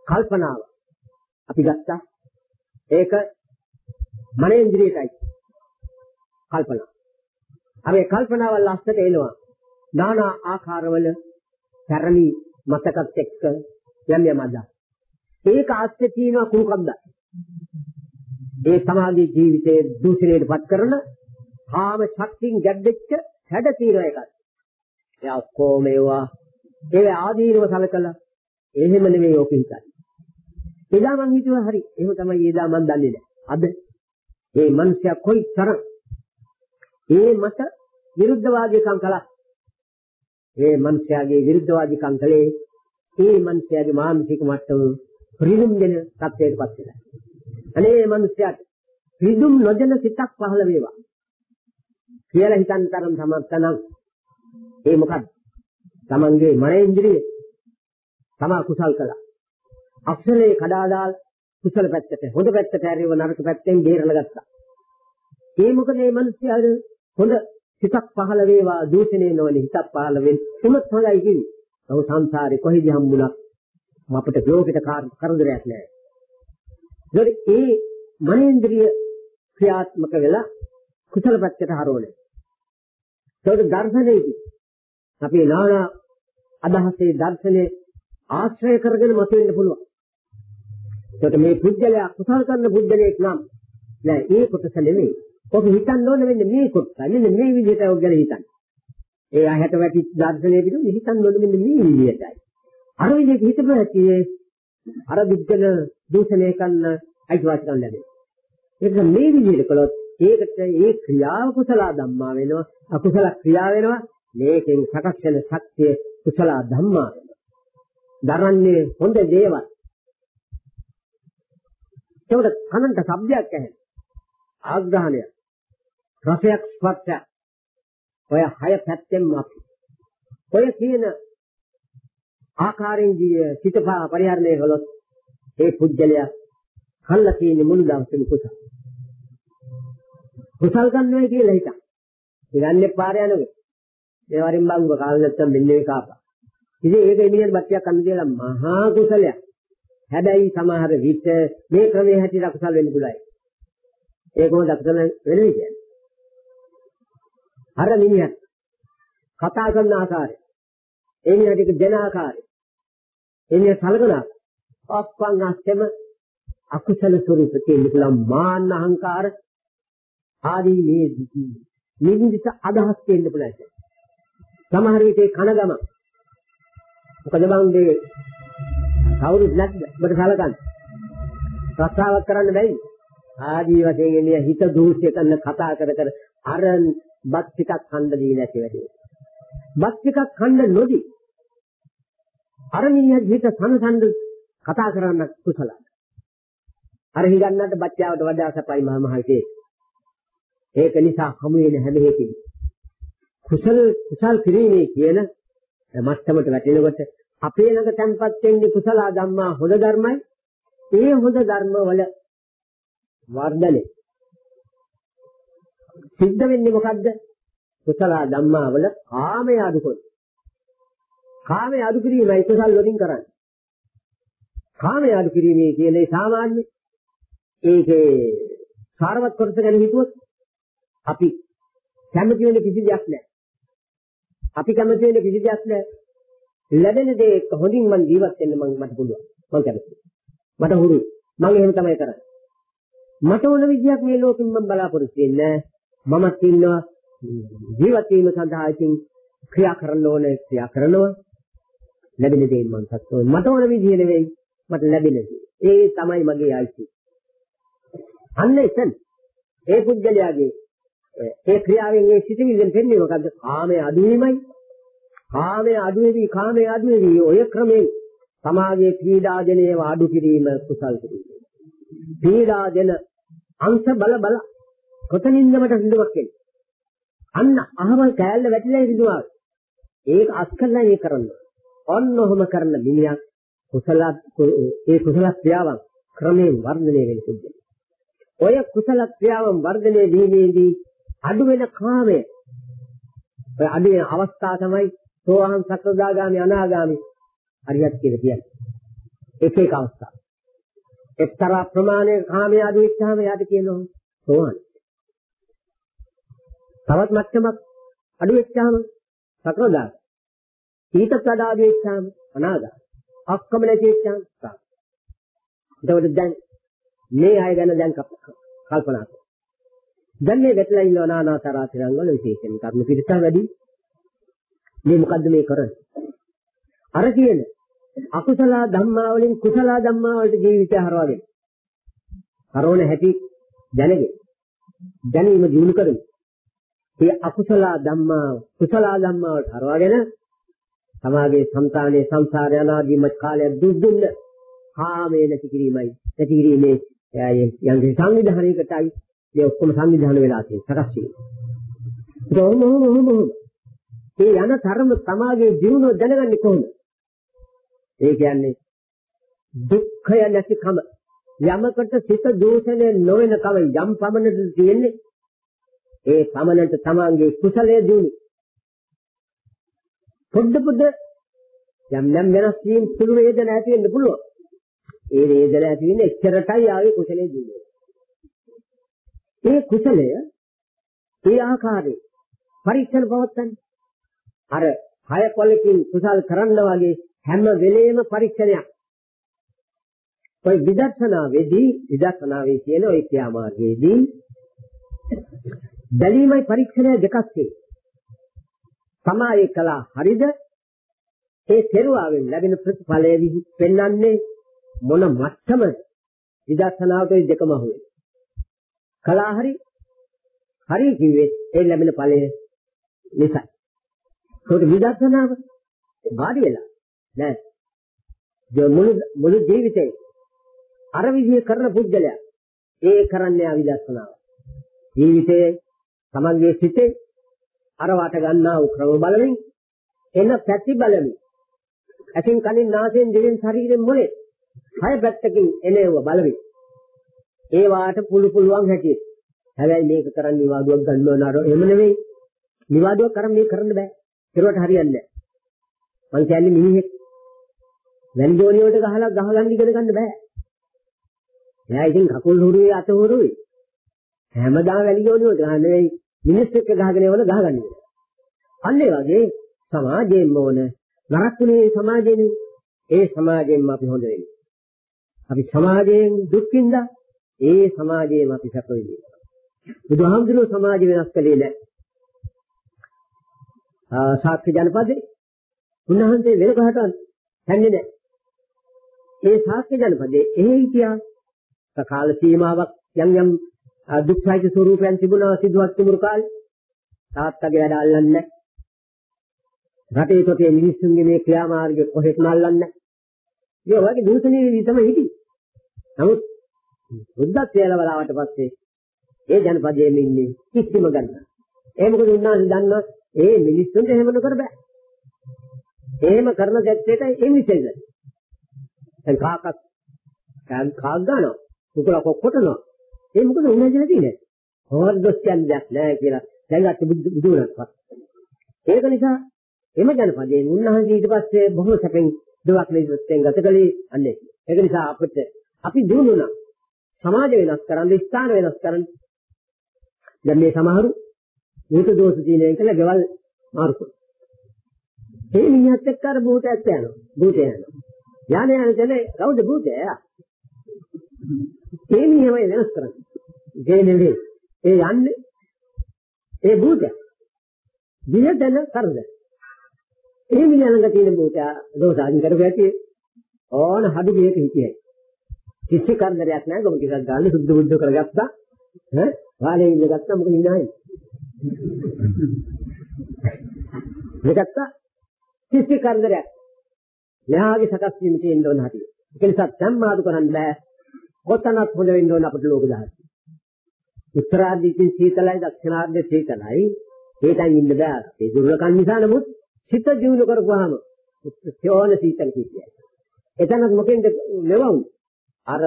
කල්පනාව. අපි ගත්තා. ඒක මනේන්ද්‍රියටයි. කල්පනා අපි කල්පනාව ලස්සට එනවා. নানা ආකාරවල පැරණි මතකත් එක්ක යම් යම් අදා. ඒක ආස්තේ තියෙනවා කුණුකන්ද. ඒ සමාධි ජීවිතයේ දූෂණයටපත් කරන කාම ශක්තියින් ගැද්දෙච්ච හැඩ తీර එකක්. ඒ ඔක්කොම ඒවා ඒ ආදීනව සලකලා එහෙම නෙමෙයි ඔක හිතන්නේ. එදා මං හිතුවා හරි. එහෙම තමයි එදා මං දන්නේ නැහැ. අද මේ මිනිස්සයා කොයි තරම් ඒ මත විරුද්ධවාදීකම් කළා. ඒ මනුෂ්‍යයාගේ විරුද්ධවාදීකම් කළේ ඒ මනුෂ්‍යයාගේ මානසික මට්ටම රිදුම් දෙන තත්ත්වයකටපත් වෙලා. අනේ මනුෂ්‍යයාට රිදුම් නොදෙන සිතක් පහළ වේවා. කියලා හිතන් තරම් සමර්ථනම් ඒ මොකද්ද? තමන්ගේ මනේන්ද්‍රිය තමා කුසල් කළා. අක්ෂරේ කඩාදාල් කුසල පැත්තට හොඳ පැත්තට ඇරියව නරක පැත්තෙන් බේරලා ගත්තා. ඒ මොකද මේ මිනිස්යාද හොඳ හිතක් පහළ වේවා දූෂණය නොවන හිතක් පහළ වෙන්න උනත් හොඳයි කිවි. නමුත් සංසාරේ කොහෙද හම්බුණා අපිට ලෝකෙට කරදරයක් නැහැ. ඒත් ඒ මනේන්ද්‍රිය ක්‍රියාත්මක වෙලා කුසල පැත්තට හරවන්නේ. ඒකට දර්ශනයේදී අපි නානා අදහසේ දර්ශනේ ආශ්‍රය කරගෙන මතුවෙන්න පුළුවන්. ඒකට මේ පුද්ගලයා කුසල කරන පුද්ගලයෙක් නම් නෑ ඒ කොටස නෙමෙයි. ඔක හිතන්න ඕනේ මෙන්න මේ කොටස. මෙන්න මේ විදිහට ඔය ගැන හිතන්න. ඒ ඇහැට වැටිච්ච දර්ශනය පිටු හිතන්න ඕනේ මෙන්න මේ විදිහටයි. අර විදිහට හිතපු ඇති අර විද්දන දූෂණය කරන අයිතිවාසිකම් ලැබෙනවා. ඒක මේ විදිහට කළොත් ඒකට ඒ ක්‍රියාව කුසල ධම්මා වෙනවා. අකුසල ක්‍රියාව වෙනවා. මේකෙන් සකස් වෙන ශක්තිය කුසල ධම්මා වෙනවා. දරන්නේ හොඳ දේවල්. ඒකට කනන්ට શબ્දයක් ඇහෙන. ආග්‍රහණය. රසයක් ස්පර්ශයක් ඔය හය පැත්තෙන්ම අපි. ඔය කියන ආකාරයෙන් සිත පරිහරණය කළොත් ඒ පුජ්‍යලයා කල්ලා තියෙන මුළු දවසේම කුසල. කුසල් ගන්නවයි කියලා හිතා. ඉරන්නේ පාරේ යනකොට මේ වරින් බංගව කාල නැත්තම් මෙන්න මේ කාපා. ඉතින් ඒක එළියෙන් බට්ටියක් කන්න කියලා මහා කුසලයක්. හැබැයි සමහර විට මේ ක්‍රමයේ හැටියට අකුසල් වෙන්න පුළුවන් ඒක කොහොමද අකුසල වෙන්නේ කියන්නේ අර මිනිහා කතා කරන ආකාරය ඒ මිනිහට දෙන ආකාරය ඒ මිනිහ සලකන ඔක්කොන් අස්සෙම අකුසල ස්වરૂප තියෙන පුළුවන් මාන්න අහංකාර ආදී මේ නිවිදිත අදහස් තියෙන්න පුළුවන්. සමහර විට කනගම මොකද බං මේ කවුරුත් නැද්ද? ඔබට සලකන්න. ප්‍රස්තාවක් කරන්න බැරි? ආදී වශයෙන් එන්නේ හිත දූෂ්‍ය කරන කතා කර කර අර බත් ටිකක් කන්න දී නැති වැඩි. බත් ටිකක් කන්න නොදී අර මිනිහා හිත සංසන්ද කතා කරන්න කුසල. අර හිගන්නට බච්චාවට වඩා සපයි මහා මහකේ. ඒක නිසා හමු වෙන හැම එකකින් කුසල කුසල් කිරීමේ කියන මට්ටමට වැටෙනකොට අපේ ළඟ තැන්පත් වෙන්නේ කුසල ධම්මා හොඳ ධර්මයි. ඒ හොඳ ධර්ම වල වර්ධනය සිද්ධ වෙන්නේ මොකද්ද? කුසල ධම්මා වල කාමය අඩුකොට. කාමය අඩු කිරීමයි කුසල් වලින් කරන්නේ. කාමය අඩු කිරීමේ කියන්නේ සාමාන්‍ය ඒකේ සාරවත් කොටස ගැන හිතුවොත් අපි කැමති වෙන කිසි දෙයක් නැහැ. අපි කැමති වෙන කිසි දෙයක් නැහැ. ලැබෙන දේ එක්ක හොඳින් මම ජීවත් වෙන්න මම මට පුළුවන්. මම කැමතියි. මට හුරුයි. මම එහෙම තමයි කරන්නේ. මට ඕන විදියක් මේ ලෝකෙන් මම බලාපොරොත්තු වෙන්නේ මමත් ඉන්නවා ජීවත් වීම සඳහා ඉතින් ක්‍රියා කරන්න ඕනේ ක්‍රියා කරනවා. ලැබෙන දේ මම සත්‍යෝ මට ඕන විදිය නෙවෙයි මට ලැබෙන දේ. ඒ තමයි මගේ ආයිති. අන්න එතන ඒ පුද්ගලයාගේ ඒ ක්‍රියාවෙන් ඒ සිටිවිල්ලෙන් දෙන්නේ මොකද්ද? කාමයේ අඩුවීමයි. කාමයේ අඩුවේවි කාමයේ අඩුවේවි ඔය ක්‍රමයෙන් සමාජයේ පීඩා දෙනේව අඩු කිරීම කුසල් කිරීම. පීඩා දෙන අංශ බල බල කොතනින්ද මට හිඳවක් එන්නේ? අන්න අහවල් කෑල්ල වැටිලා ඉඳුවා. ඒක අස්කල්ලා ඒ කරන්නේ. ඔන්න ඔහොම කරන මිනිහා කුසල ඒ කුසල ක්‍රියාවන් ක්‍රමයෙන් වර්ධනය වෙන පුද්ගලයා. ඔය කුසල ක්‍රියාවන් වර්ධනය වීමේදී අඩු වෙන කාමය ඔය අඩු වෙන අවස්ථා තමයි සෝවාන් සකදාගාමි අනාගාමි හරියට කියලා කියන්නේ. එක එක අවස්ථා. එක්තරා ප්‍රමාණයක කාමයේ අඩු වෙච්චාම යාට කියනවා සෝවාන්. තවත් මට්ටමක් අඩු වෙච්චාම සකදාගාමි. ඊටත් වඩා අඩු වෙච්චාම අනාගාමි. ඔක්කොම නැති වෙච්චාම සාම. එතකොට දැන් මේ අය ගැන දැන් කල්පනා කරමු. දැන් මේ වැටලා ඉන්න නානා තරාතිරන් වල විශේෂයෙන් කර්ම පිළිස වැඩි. මේ මොකද්ද මේ කරන්නේ? අර කියන අකුසල ධම්මා වලින් කුසල ධම්මා වලට ජීවිතය හරවගෙන. කරෝන හැටි දැනගෙන දැනීම දිනු කරමු. මේ අකුසල ධම්මා කුසල ධම්මා වලට හරවගෙන සමාගයේ సంతානයේ සංසාර අනාදීමත් කාලයක් දුක් දුන්න කාමයේ නැති කිරීමයි නැති කිරීමේ යම් සංවිධානයකටයි මේ ඔක්කොම සංවිධානය වෙලා තියෙන සකස් වීම. ඒක ඔහොම ඔහොම ඔහොම ඒ යන තරම සමාජයේ ජීවනය දැනගන්නේ කොහොමද? ඒ කියන්නේ දුක්ඛය නැතිකම යමකට සිත දූෂණය නොවන කම යම් පමණට තියෙන්නේ ඒ පමණට තමන්ගේ කුසලයේ දිනු පොඩ පොඩ යම් යම් වෙනස් වීම සුළු වේදන ඇති වෙන්න පුළුවන්. ඒ වේදන ඇති වෙන්නේ එච්චරටයි ආවේ කුසලයේ දිනු ඒ කුසලය ඒ ආකාරයේ පරීක්ෂණ පවත්තන්නේ අර හය කොලකින් කුසල් කරන්න වගේ හැම වෙලේම පරීක්ෂණයක්. ඔය විදර්ශනාවේදී විදර්ශනාවේ කියන ඔය ක්‍රියාමාර්ගයේදී බැලීමයි පරීක්ෂණය දෙකක් තියෙනවා සමායේ කලා හරිද ඒ කෙරුවාවෙන් ලැබෙන ප්‍රතිඵලය පෙන්වන්නේ මොන මට්ටමද විදර්ශනාවට දෙකම හොයන කලා හරි හරි කිව්වේ ඒ ලැබෙන ඵලය නිසා. ඒකට විදර්ශනාව වාඩි වෙලා නෑ. ඒ මුළු මුළු ජීවිතේ අර විදිහේ කරන පුද්ගලයා ඒ කරන්නේ අවිදර්ශනාව. ජීවිතයේ තමන්ගේ සිතේ අර වට ගන්නා වූ ක්‍රම බලමින් එන පැති බලමින් ඇසින් කනින් නාසයෙන් දිවෙන් ශරීරයෙන් මොලේ හය පැත්තකින් එනේව බලමින් ඒ වාට පුළු පුළුවන් හැටියට. හැබැයි මේක කරන්න නිවාඩුවක් ගන්නව නර එහෙම නෙවෙයි. නිවාඩුවක් කරන් මේක කරන්න බෑ. ඒකට හරියන්නේ නැහැ. මං කියන්නේ මිනිහෙක් වැන්දෝනිය වලට ගහලා ගහගන්න ඉගෙන ගන්න බෑ. එයා ඉතින් කකුල් හුරුවේ අත හුරුවේ. හැමදාම වැලිගෝනිය වලට ගහන්න නෙවෙයි මිනිස් එක්ක ගහගෙන යවල ගහගන්න ඉගෙන. අන්න ඒ වගේ සමාජයෙන්ම ඕන නරකුනේ සමාජයෙන් ඒ සමාජයෙන්ම අපි හොඳ වෙන්නේ. අපි සමාජයෙන් දුක් විඳා ඒ සමාජයේම අපි සැප විඳිනවා. බුදුහාමුදුරුවෝ සමාජ වෙනස් කළේ නැහැ. ආ ශාක්‍ය ජනපදේ උන්වහන්සේ වෙන කොහටවත් යන්නේ නැහැ. ඒ ශාක්‍ය ජනපදේ එහෙ හිටියා කාල සීමාවක් යම් යම් දුක්ඛයිත ස්වරූපයන් තිබුණා සිදුවත් කුමරු කාලේ. තාත්තගේ වැඩ අල්ලන්නේ නැහැ. රටේ තොටේ මිනිස්සුන්ගේ මේ ක්‍රියාමාර්ග කොහෙත්ම අල්ලන්නේ නැහැ. ඒ වගේ දූෂණයේ තමයි හිටියේ. නමුත් බුද්ධත්වය ලැබලාවට පස්සේ ඒ ජනපදයේ ඉන්නේ කිසිම ගන්න. ඒ මොකද උන්වහන්සේ දන්නා ඒ මිනිස්සුන්ට එහෙම නොකර බෑ. එහෙම කරන ගැත්තේට ඒ මිනිස්සෙන්ද. දැන් කාකක් දැන් කාක් ගන්නවා. කුකුලා කොක්කොටනවා. ඒ මොකද උන්නේ නැතිනේ. හොද්දොස් කියන්නේ නැහැ කියලා දැන්ගත් බුදුරත්පත්. ඒක නිසා එම ජනපදයේ උන්වහන්සේ ඊට පස්සේ බොහෝ සැපෙන් දුවක් ලෙසෙන් ගත කළේ අන්නේ. ඒක නිසා අපිට අපි දිනුනා සමාජ වෙනස් කරන්න ස්ථාන වෙනස් කරන්න දැන් මේ සමහරු භූත දෝෂ තියෙන එක කියලා ගෙවල් මාරු කරනවා. ඒ මිනිහත් එක්ක අර භූතයත් යනවා. භූතය යනවා. යානේ යන තැන කවුද භූතය? ඒ මිනිහම වෙනස් කරන්නේ. ඒ නෙවෙයි. ඒ යන්නේ ඒ භූතය. දින දැන කරද. ඒ මිනිහ ළඟ තියෙන භූතය දෝෂ අදින් කරපු ඇති ඕන හදු මේක හිතියයි. කිසි කරදරයක් නැහැ ගොම ටිකක් ගන්න සුද්ධ බුද්ධ කරගත්තා. ඈ වාලේ ඉන්න ගත්තා මොකද ඉන්නේ මේකත්ත කිසි කරදරයක් මෙහාගේ සකස් වීම තියෙන්න ඕන හැටි. ඒක නිසා සම්මාදු කරන්න බෑ. කොතනත් හොඳ වෙන්න ඕන අපිට ලෝක දහස්. උත්තරාර්ධයෙන් සීතලයි දක්ෂිනාර්ධයෙන් සීතලයි. ඒකෙන් ඉන්න බෑ. ඒ දුර්ලකම් නිසා නමුත් සිත ජීවු කරපුවාම සෝන සීතල කිව්වයි. එතනත් මොකෙන්ද මෙවුන් අර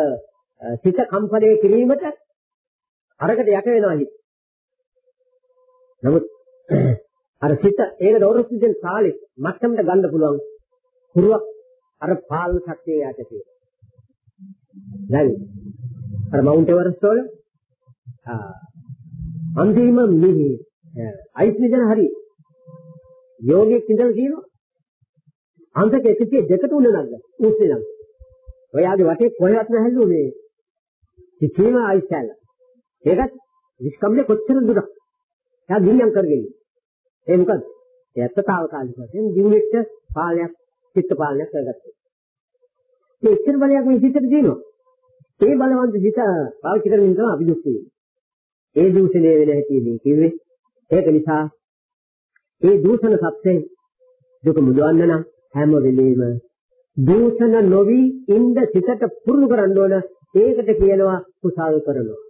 සිත කම්පණය කිරීමට අරකට යට වෙනවා හිත. නමුත් <clears throat> අර සිත ඒකට ඔරොත්තු දෙන කාලෙ මට්ටමට ගන්න පුළුවන් කුරුවක් අර පාලන ශක්තිය යට තියෙනවා. දැන් අර මවුන්ට් එවරස්ට් වල? අන්තිම මිහි අයිස් නිදන හරි යෝගියෙක් ඉඳලා කියනවා. අන්තක 102ට උන නග්ග උස්සේ නම්. ඔයාගේ වටේ කොහෙවත් නැහැලුනේ කිසිම අයිස් කැල්ල. ඒකත් විස්කම්නේ කොච්චර දුරක්. එයා ගිනියම් කරගෙන. ඒ මොකද ඒ ඇත්තතාවකාලික වශයෙන් ජීවිත පාලනයක් චිත්ත පාලනයක් කරගත්තා. ඒ ඉච්ඡර බලයක් මේ හිතට දිනනවා ඒ බලවන්ත හිත පාවිච්චි කරමින් තමයි අපි දුක් විඳින්නේ. ඒ දූෂණය වෙන හැටි මේ කිව්වේ. ඒක නිසා ඒ දූෂණ සත්‍යෙන් දුක මුදවන්න නම් හැම වෙලෙම දූෂණ නොවි ඉන්න සිතට පුරුදු කරන්න ඕන. ඒකට කියනවා කුසල් කරනවා.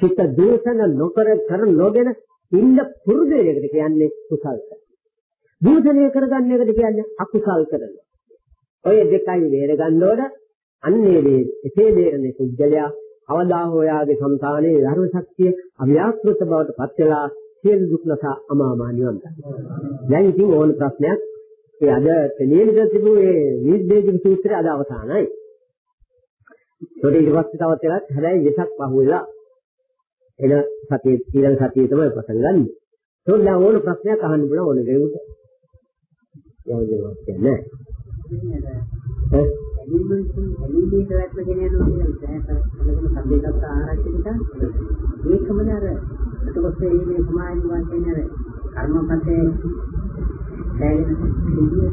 සිත දූෂණ නොකර කර නොගෙන ඉන්න පුරුදු වෙනකට කියන්නේ කුසල් කරන. දූෂණය කරගන්න එකට කියන්නේ අකුසල් කරන. ඔය දෙකයි බේරගන්න ඕන. අන්නේ මේ එසේ බේරන්නේ කුජලයා අවදා හොයාගේ సంతානයේ ධර්ම ශක්තිය අව්‍යාකෘත බවට පත් වෙලා සියලු දුක් නැසා අමාමහ නිවන් දකිනවා. දැන් ඉතින් ඕන ප්‍රශ්නයක් ඒ අද තේලියද තිබු ඒ නිද්දේජික සූත්‍රය අද අවසానයි. ඒකට ඊට පස්සේ තවත් එකක් හැබැයි වෙසක් පහුවෙලා එන සතියේ ඊළඟ සතියේ තමයි පටන් ගන්න. ඒකෙන් දැන් ඕන ප්‍රශ්නයක් අහන්න බුණා ඕන දෙයකට. යවදේවත් නැහැ. ඈ ඇලිමන්තුන් ඇලිමේ ප්‍රයත්න ගෙන යනවා කියන සෑහලකම සම්බේධත් ආරක්ෂිත ඒකමද අර එතකොට මේ සමාජ වාසයෙන් අර කර්මපතේ දැනෙන සිද්ධිය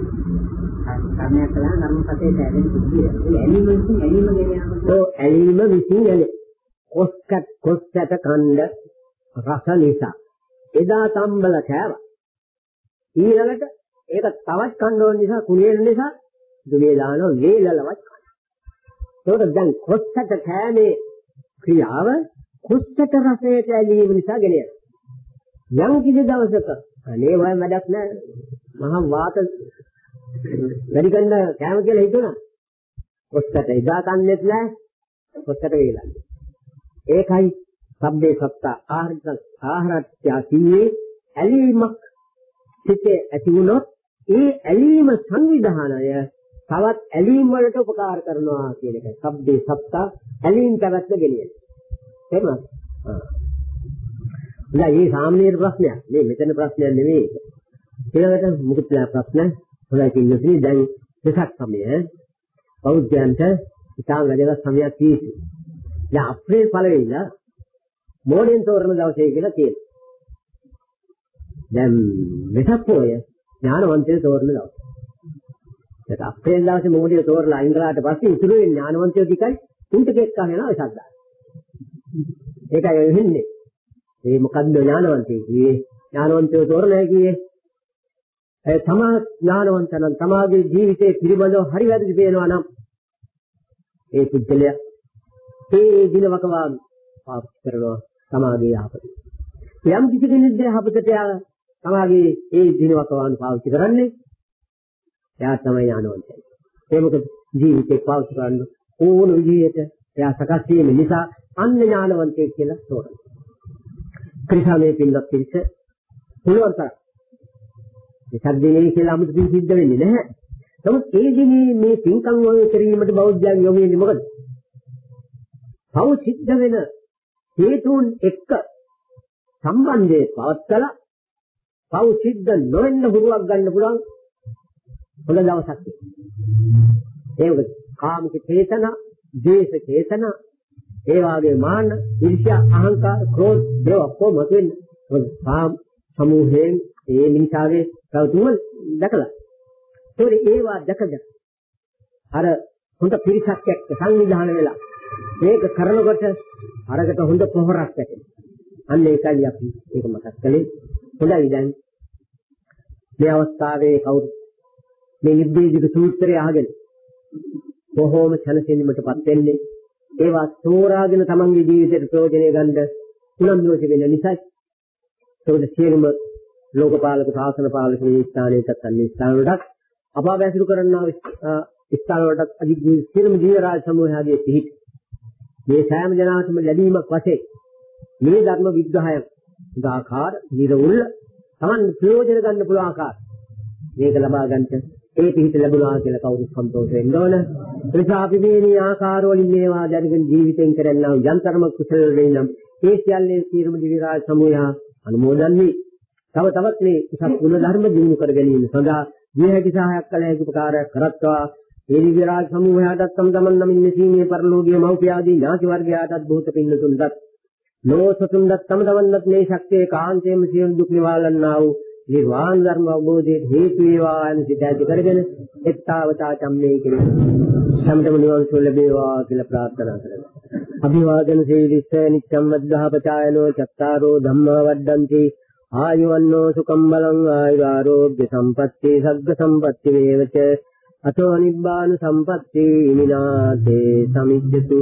කර්මයක් කළා කර්මපතේ දැනෙන සිද්ධිය ඒ ඇලිමන්තුන් ඇලිම ගෙන යනවා ඔව් ඇලීම විසින් ඇලේ. කොස්කට කොස්සට කණ්ඩ රස නිසා. එදා තම්බල කෑවා. ඊළඟට ඒක තවත් කන්න ඕන නිසා කුණේන නිසා දුවේ දාන වේලලවත් කනවා ඒකට දැන් කොස්සට කෑමේ ක්‍රියාව කොස්සට රසයට ඇලීම නිසා ගෙන යම් කිසි දවසක අනේ වය වැඩක් නැහැ. මහා වාත වැඩි කරන කෑම කියලා හිතුණා. කොස්සට එදා කන්නේත් නැහැ. කොස්සට වේලන්නේ ඒකයි සබ්බේ සත්ත ආහාරත් ආහාරත්‍ය කියේ ඇලීමක් සිටේ ඇති වුණොත් ඒ ඇලීම සංවිධානය තවත් ඇලීම් වලට උපකාර කරනවා කියන එකයි. සබ්බේ සත්ත ඇලීම් පැවැත්ම ගෙනියන. තේරුණාද? ආ. දැන් මේ සාමාන්‍ය ප්‍රශ්නයක්. මේ මෙතන ප්‍රශ්නයක් නෙවෙයි. ඊළඟට මුකුත් ප්‍රශ්න හොඳයි කියන්නේ දැන් දෙසක් සමය බෞද්ධයන්ට ඉතාම වැදගත් සමයක් තියෙනවා. දැන් අප්‍රේල් පළවෙනිදා මෝඩෙන් තෝරන දවසේ කියලා තියෙනවා. දැන් වෙසක් පොය ඥානවන්තයෝ තෝරන දවස. ඒක අප්‍රේල් දවසේ මෝඩිය තෝරලා ඉඳලාට පස්සේ ඉතුරු වෙන ඥානවන්තයෝ ටිකයි උන්ට කෙක් අහනවා වෙසක් දාන. ඒකයි ඔය වෙන්නේ. ඒ මොකද්ද ඥානවන්තයෝ කියේ? ඥානවන්තයෝ තෝරලා කියේ ඒ තමා ඥානවන්ත නම් තමාගේ ජීවිතේ පිළිබඳව හරි වැරදි පේනවා නම් ඒ පුද්ගලයා ඒ දිනවකවා පාප කරනවා සමාගයේ යහපත. යම් කිසි කෙනෙක් යහපතට තමගේ ඒ දිනවක වාහන පාවිච්චි කරන්නේ එයා තමයි ඥානවන්තය. ඒ මොකද ජීවිතේ පාවිච්චි කරන්න ඕන විදිහට එයා සකස් වීම නිසා අන්න ඥානවන්තයෙක් කියලා තෝරනවා. ක්‍රිසාමේ පින්වත් පිරිස පුළුවන් තරම් මේ සද්දේ කියලා 아무තු පින් සිද්ධ වෙන්නේ නැහැ. නමුත් ඒ දිනේ මේ පින්කම් වල කිරීමට බෞද්ධයන් යොමු වෙන්නේ මොකද? පව් සිද්ධ වෙන හේතුන් එක්ක සම්බන්ධයේ පවත්තලා පව් සිද්ධ නොවෙන්න හුරුවක් ගන්න පුළුවන් හොඳ දවසක්. ඒක කාමික චේතන, ද්වේෂ චේතන, ඒ වාගේ මාන, ඊර්ෂ්‍යා, අහංකාර, ක්‍රෝධ, දේව ඔක්කොම මතුවෙන සාම සමූහයෙන් ඒ මිනිසාගේ ප්‍රවතුන් දැකලා. ඒකේ ඒවා දැකද අර හොඳ පිරිසක් එක්ක සංවිධානය වෙලා මේක කරනකොට අරකට හොඳ පොහොරක් ඇති. අන්න ඒකයි අපි ඒක මතක් කළේ. හොඳයි දැන් මේ අවස්ථාවේ කවුරු මේ නිබ්බේධික සූත්‍රය අහගෙන බොහෝම සැනසෙන්නටපත් වෙන්නේ. ඒවා තෝරාගෙන තමන්ගේ ජීවිතයට ප්‍රයෝජනය ගන්න උනන්දුවට වෙන නිසා ඒකද සියලුම ලෝකපාලක ශාසන පාලක මේ ස්ථානයටත් අන්නේ ස්ථානවලට අපාවැසිරු කරන්නා ස්ථානවලට අධික සියලුම ජීව රාජ සමූහයගේ පිහිට. මේ සෑම ජනාතම ලැබීමක් වශයෙන් මේ ධර්ම විග්‍රහය උදාකාර නිර්වුල් Taman ප්‍රයෝජන ගන්න පුළුවන් ආකාර මේක ලබා ගන්නට ඒ පිහිට ලැබුණා කියලා කවුරුත් සන්තෝෂ වෙන්න ඕන. ඒ නිසා අපි මේ ආකාරවලින් මේවා දැනගෙන ජීවිතෙන් කරන්නා යන්තරම කුසල වෙනම් ඒ සියල්ලේ සීරම දිවිරාජ සමූහය අනුමෝදන් වී තව තවත් මේ උසස් ගුණ ධර්ම දිනු කර ගැනීම සඳහා මේ හැකි සහායක් කළ හැකි උපකාරයක් කරත්වා. ඒ දිවිරාජ සමූහයාටත් තම තමන් නමින් මෙසීමේ පරලෝකීය මෞපිය ආදී ඥාති වර්ගයාටත් බොහෝත පින්නතුන්වත් ලෝසතුන්වත් තම තමන්වත් මේ ශක්තිය කාන්තේම සියලු දුක් නිවාලන්නා වූ නිර්වාණ ධර්ම අවබෝධයට හේතු වේවා යන සිත ඇති කරගෙන එත්තාවතා චම්මේ කියන සම්තම නිවන් සුව ලැබේවා කියලා ප්‍රාර්ථනා කරනවා. අභිවාදන සීලිස්ස නිච්ඡම් වද්ධාපචායනෝ චත්තාරෝ ධම්මා වඩ්ඩಂತಿ ආයුවන්නෝ සුකම් බලං ආයුරෝග්‍ය සම්පත්‍ති සග්ග සම්පත්‍ති වේවච. අතෝ නිබ්බාන සම්පත්‍ති මිනාතේ සමිජ්ජතු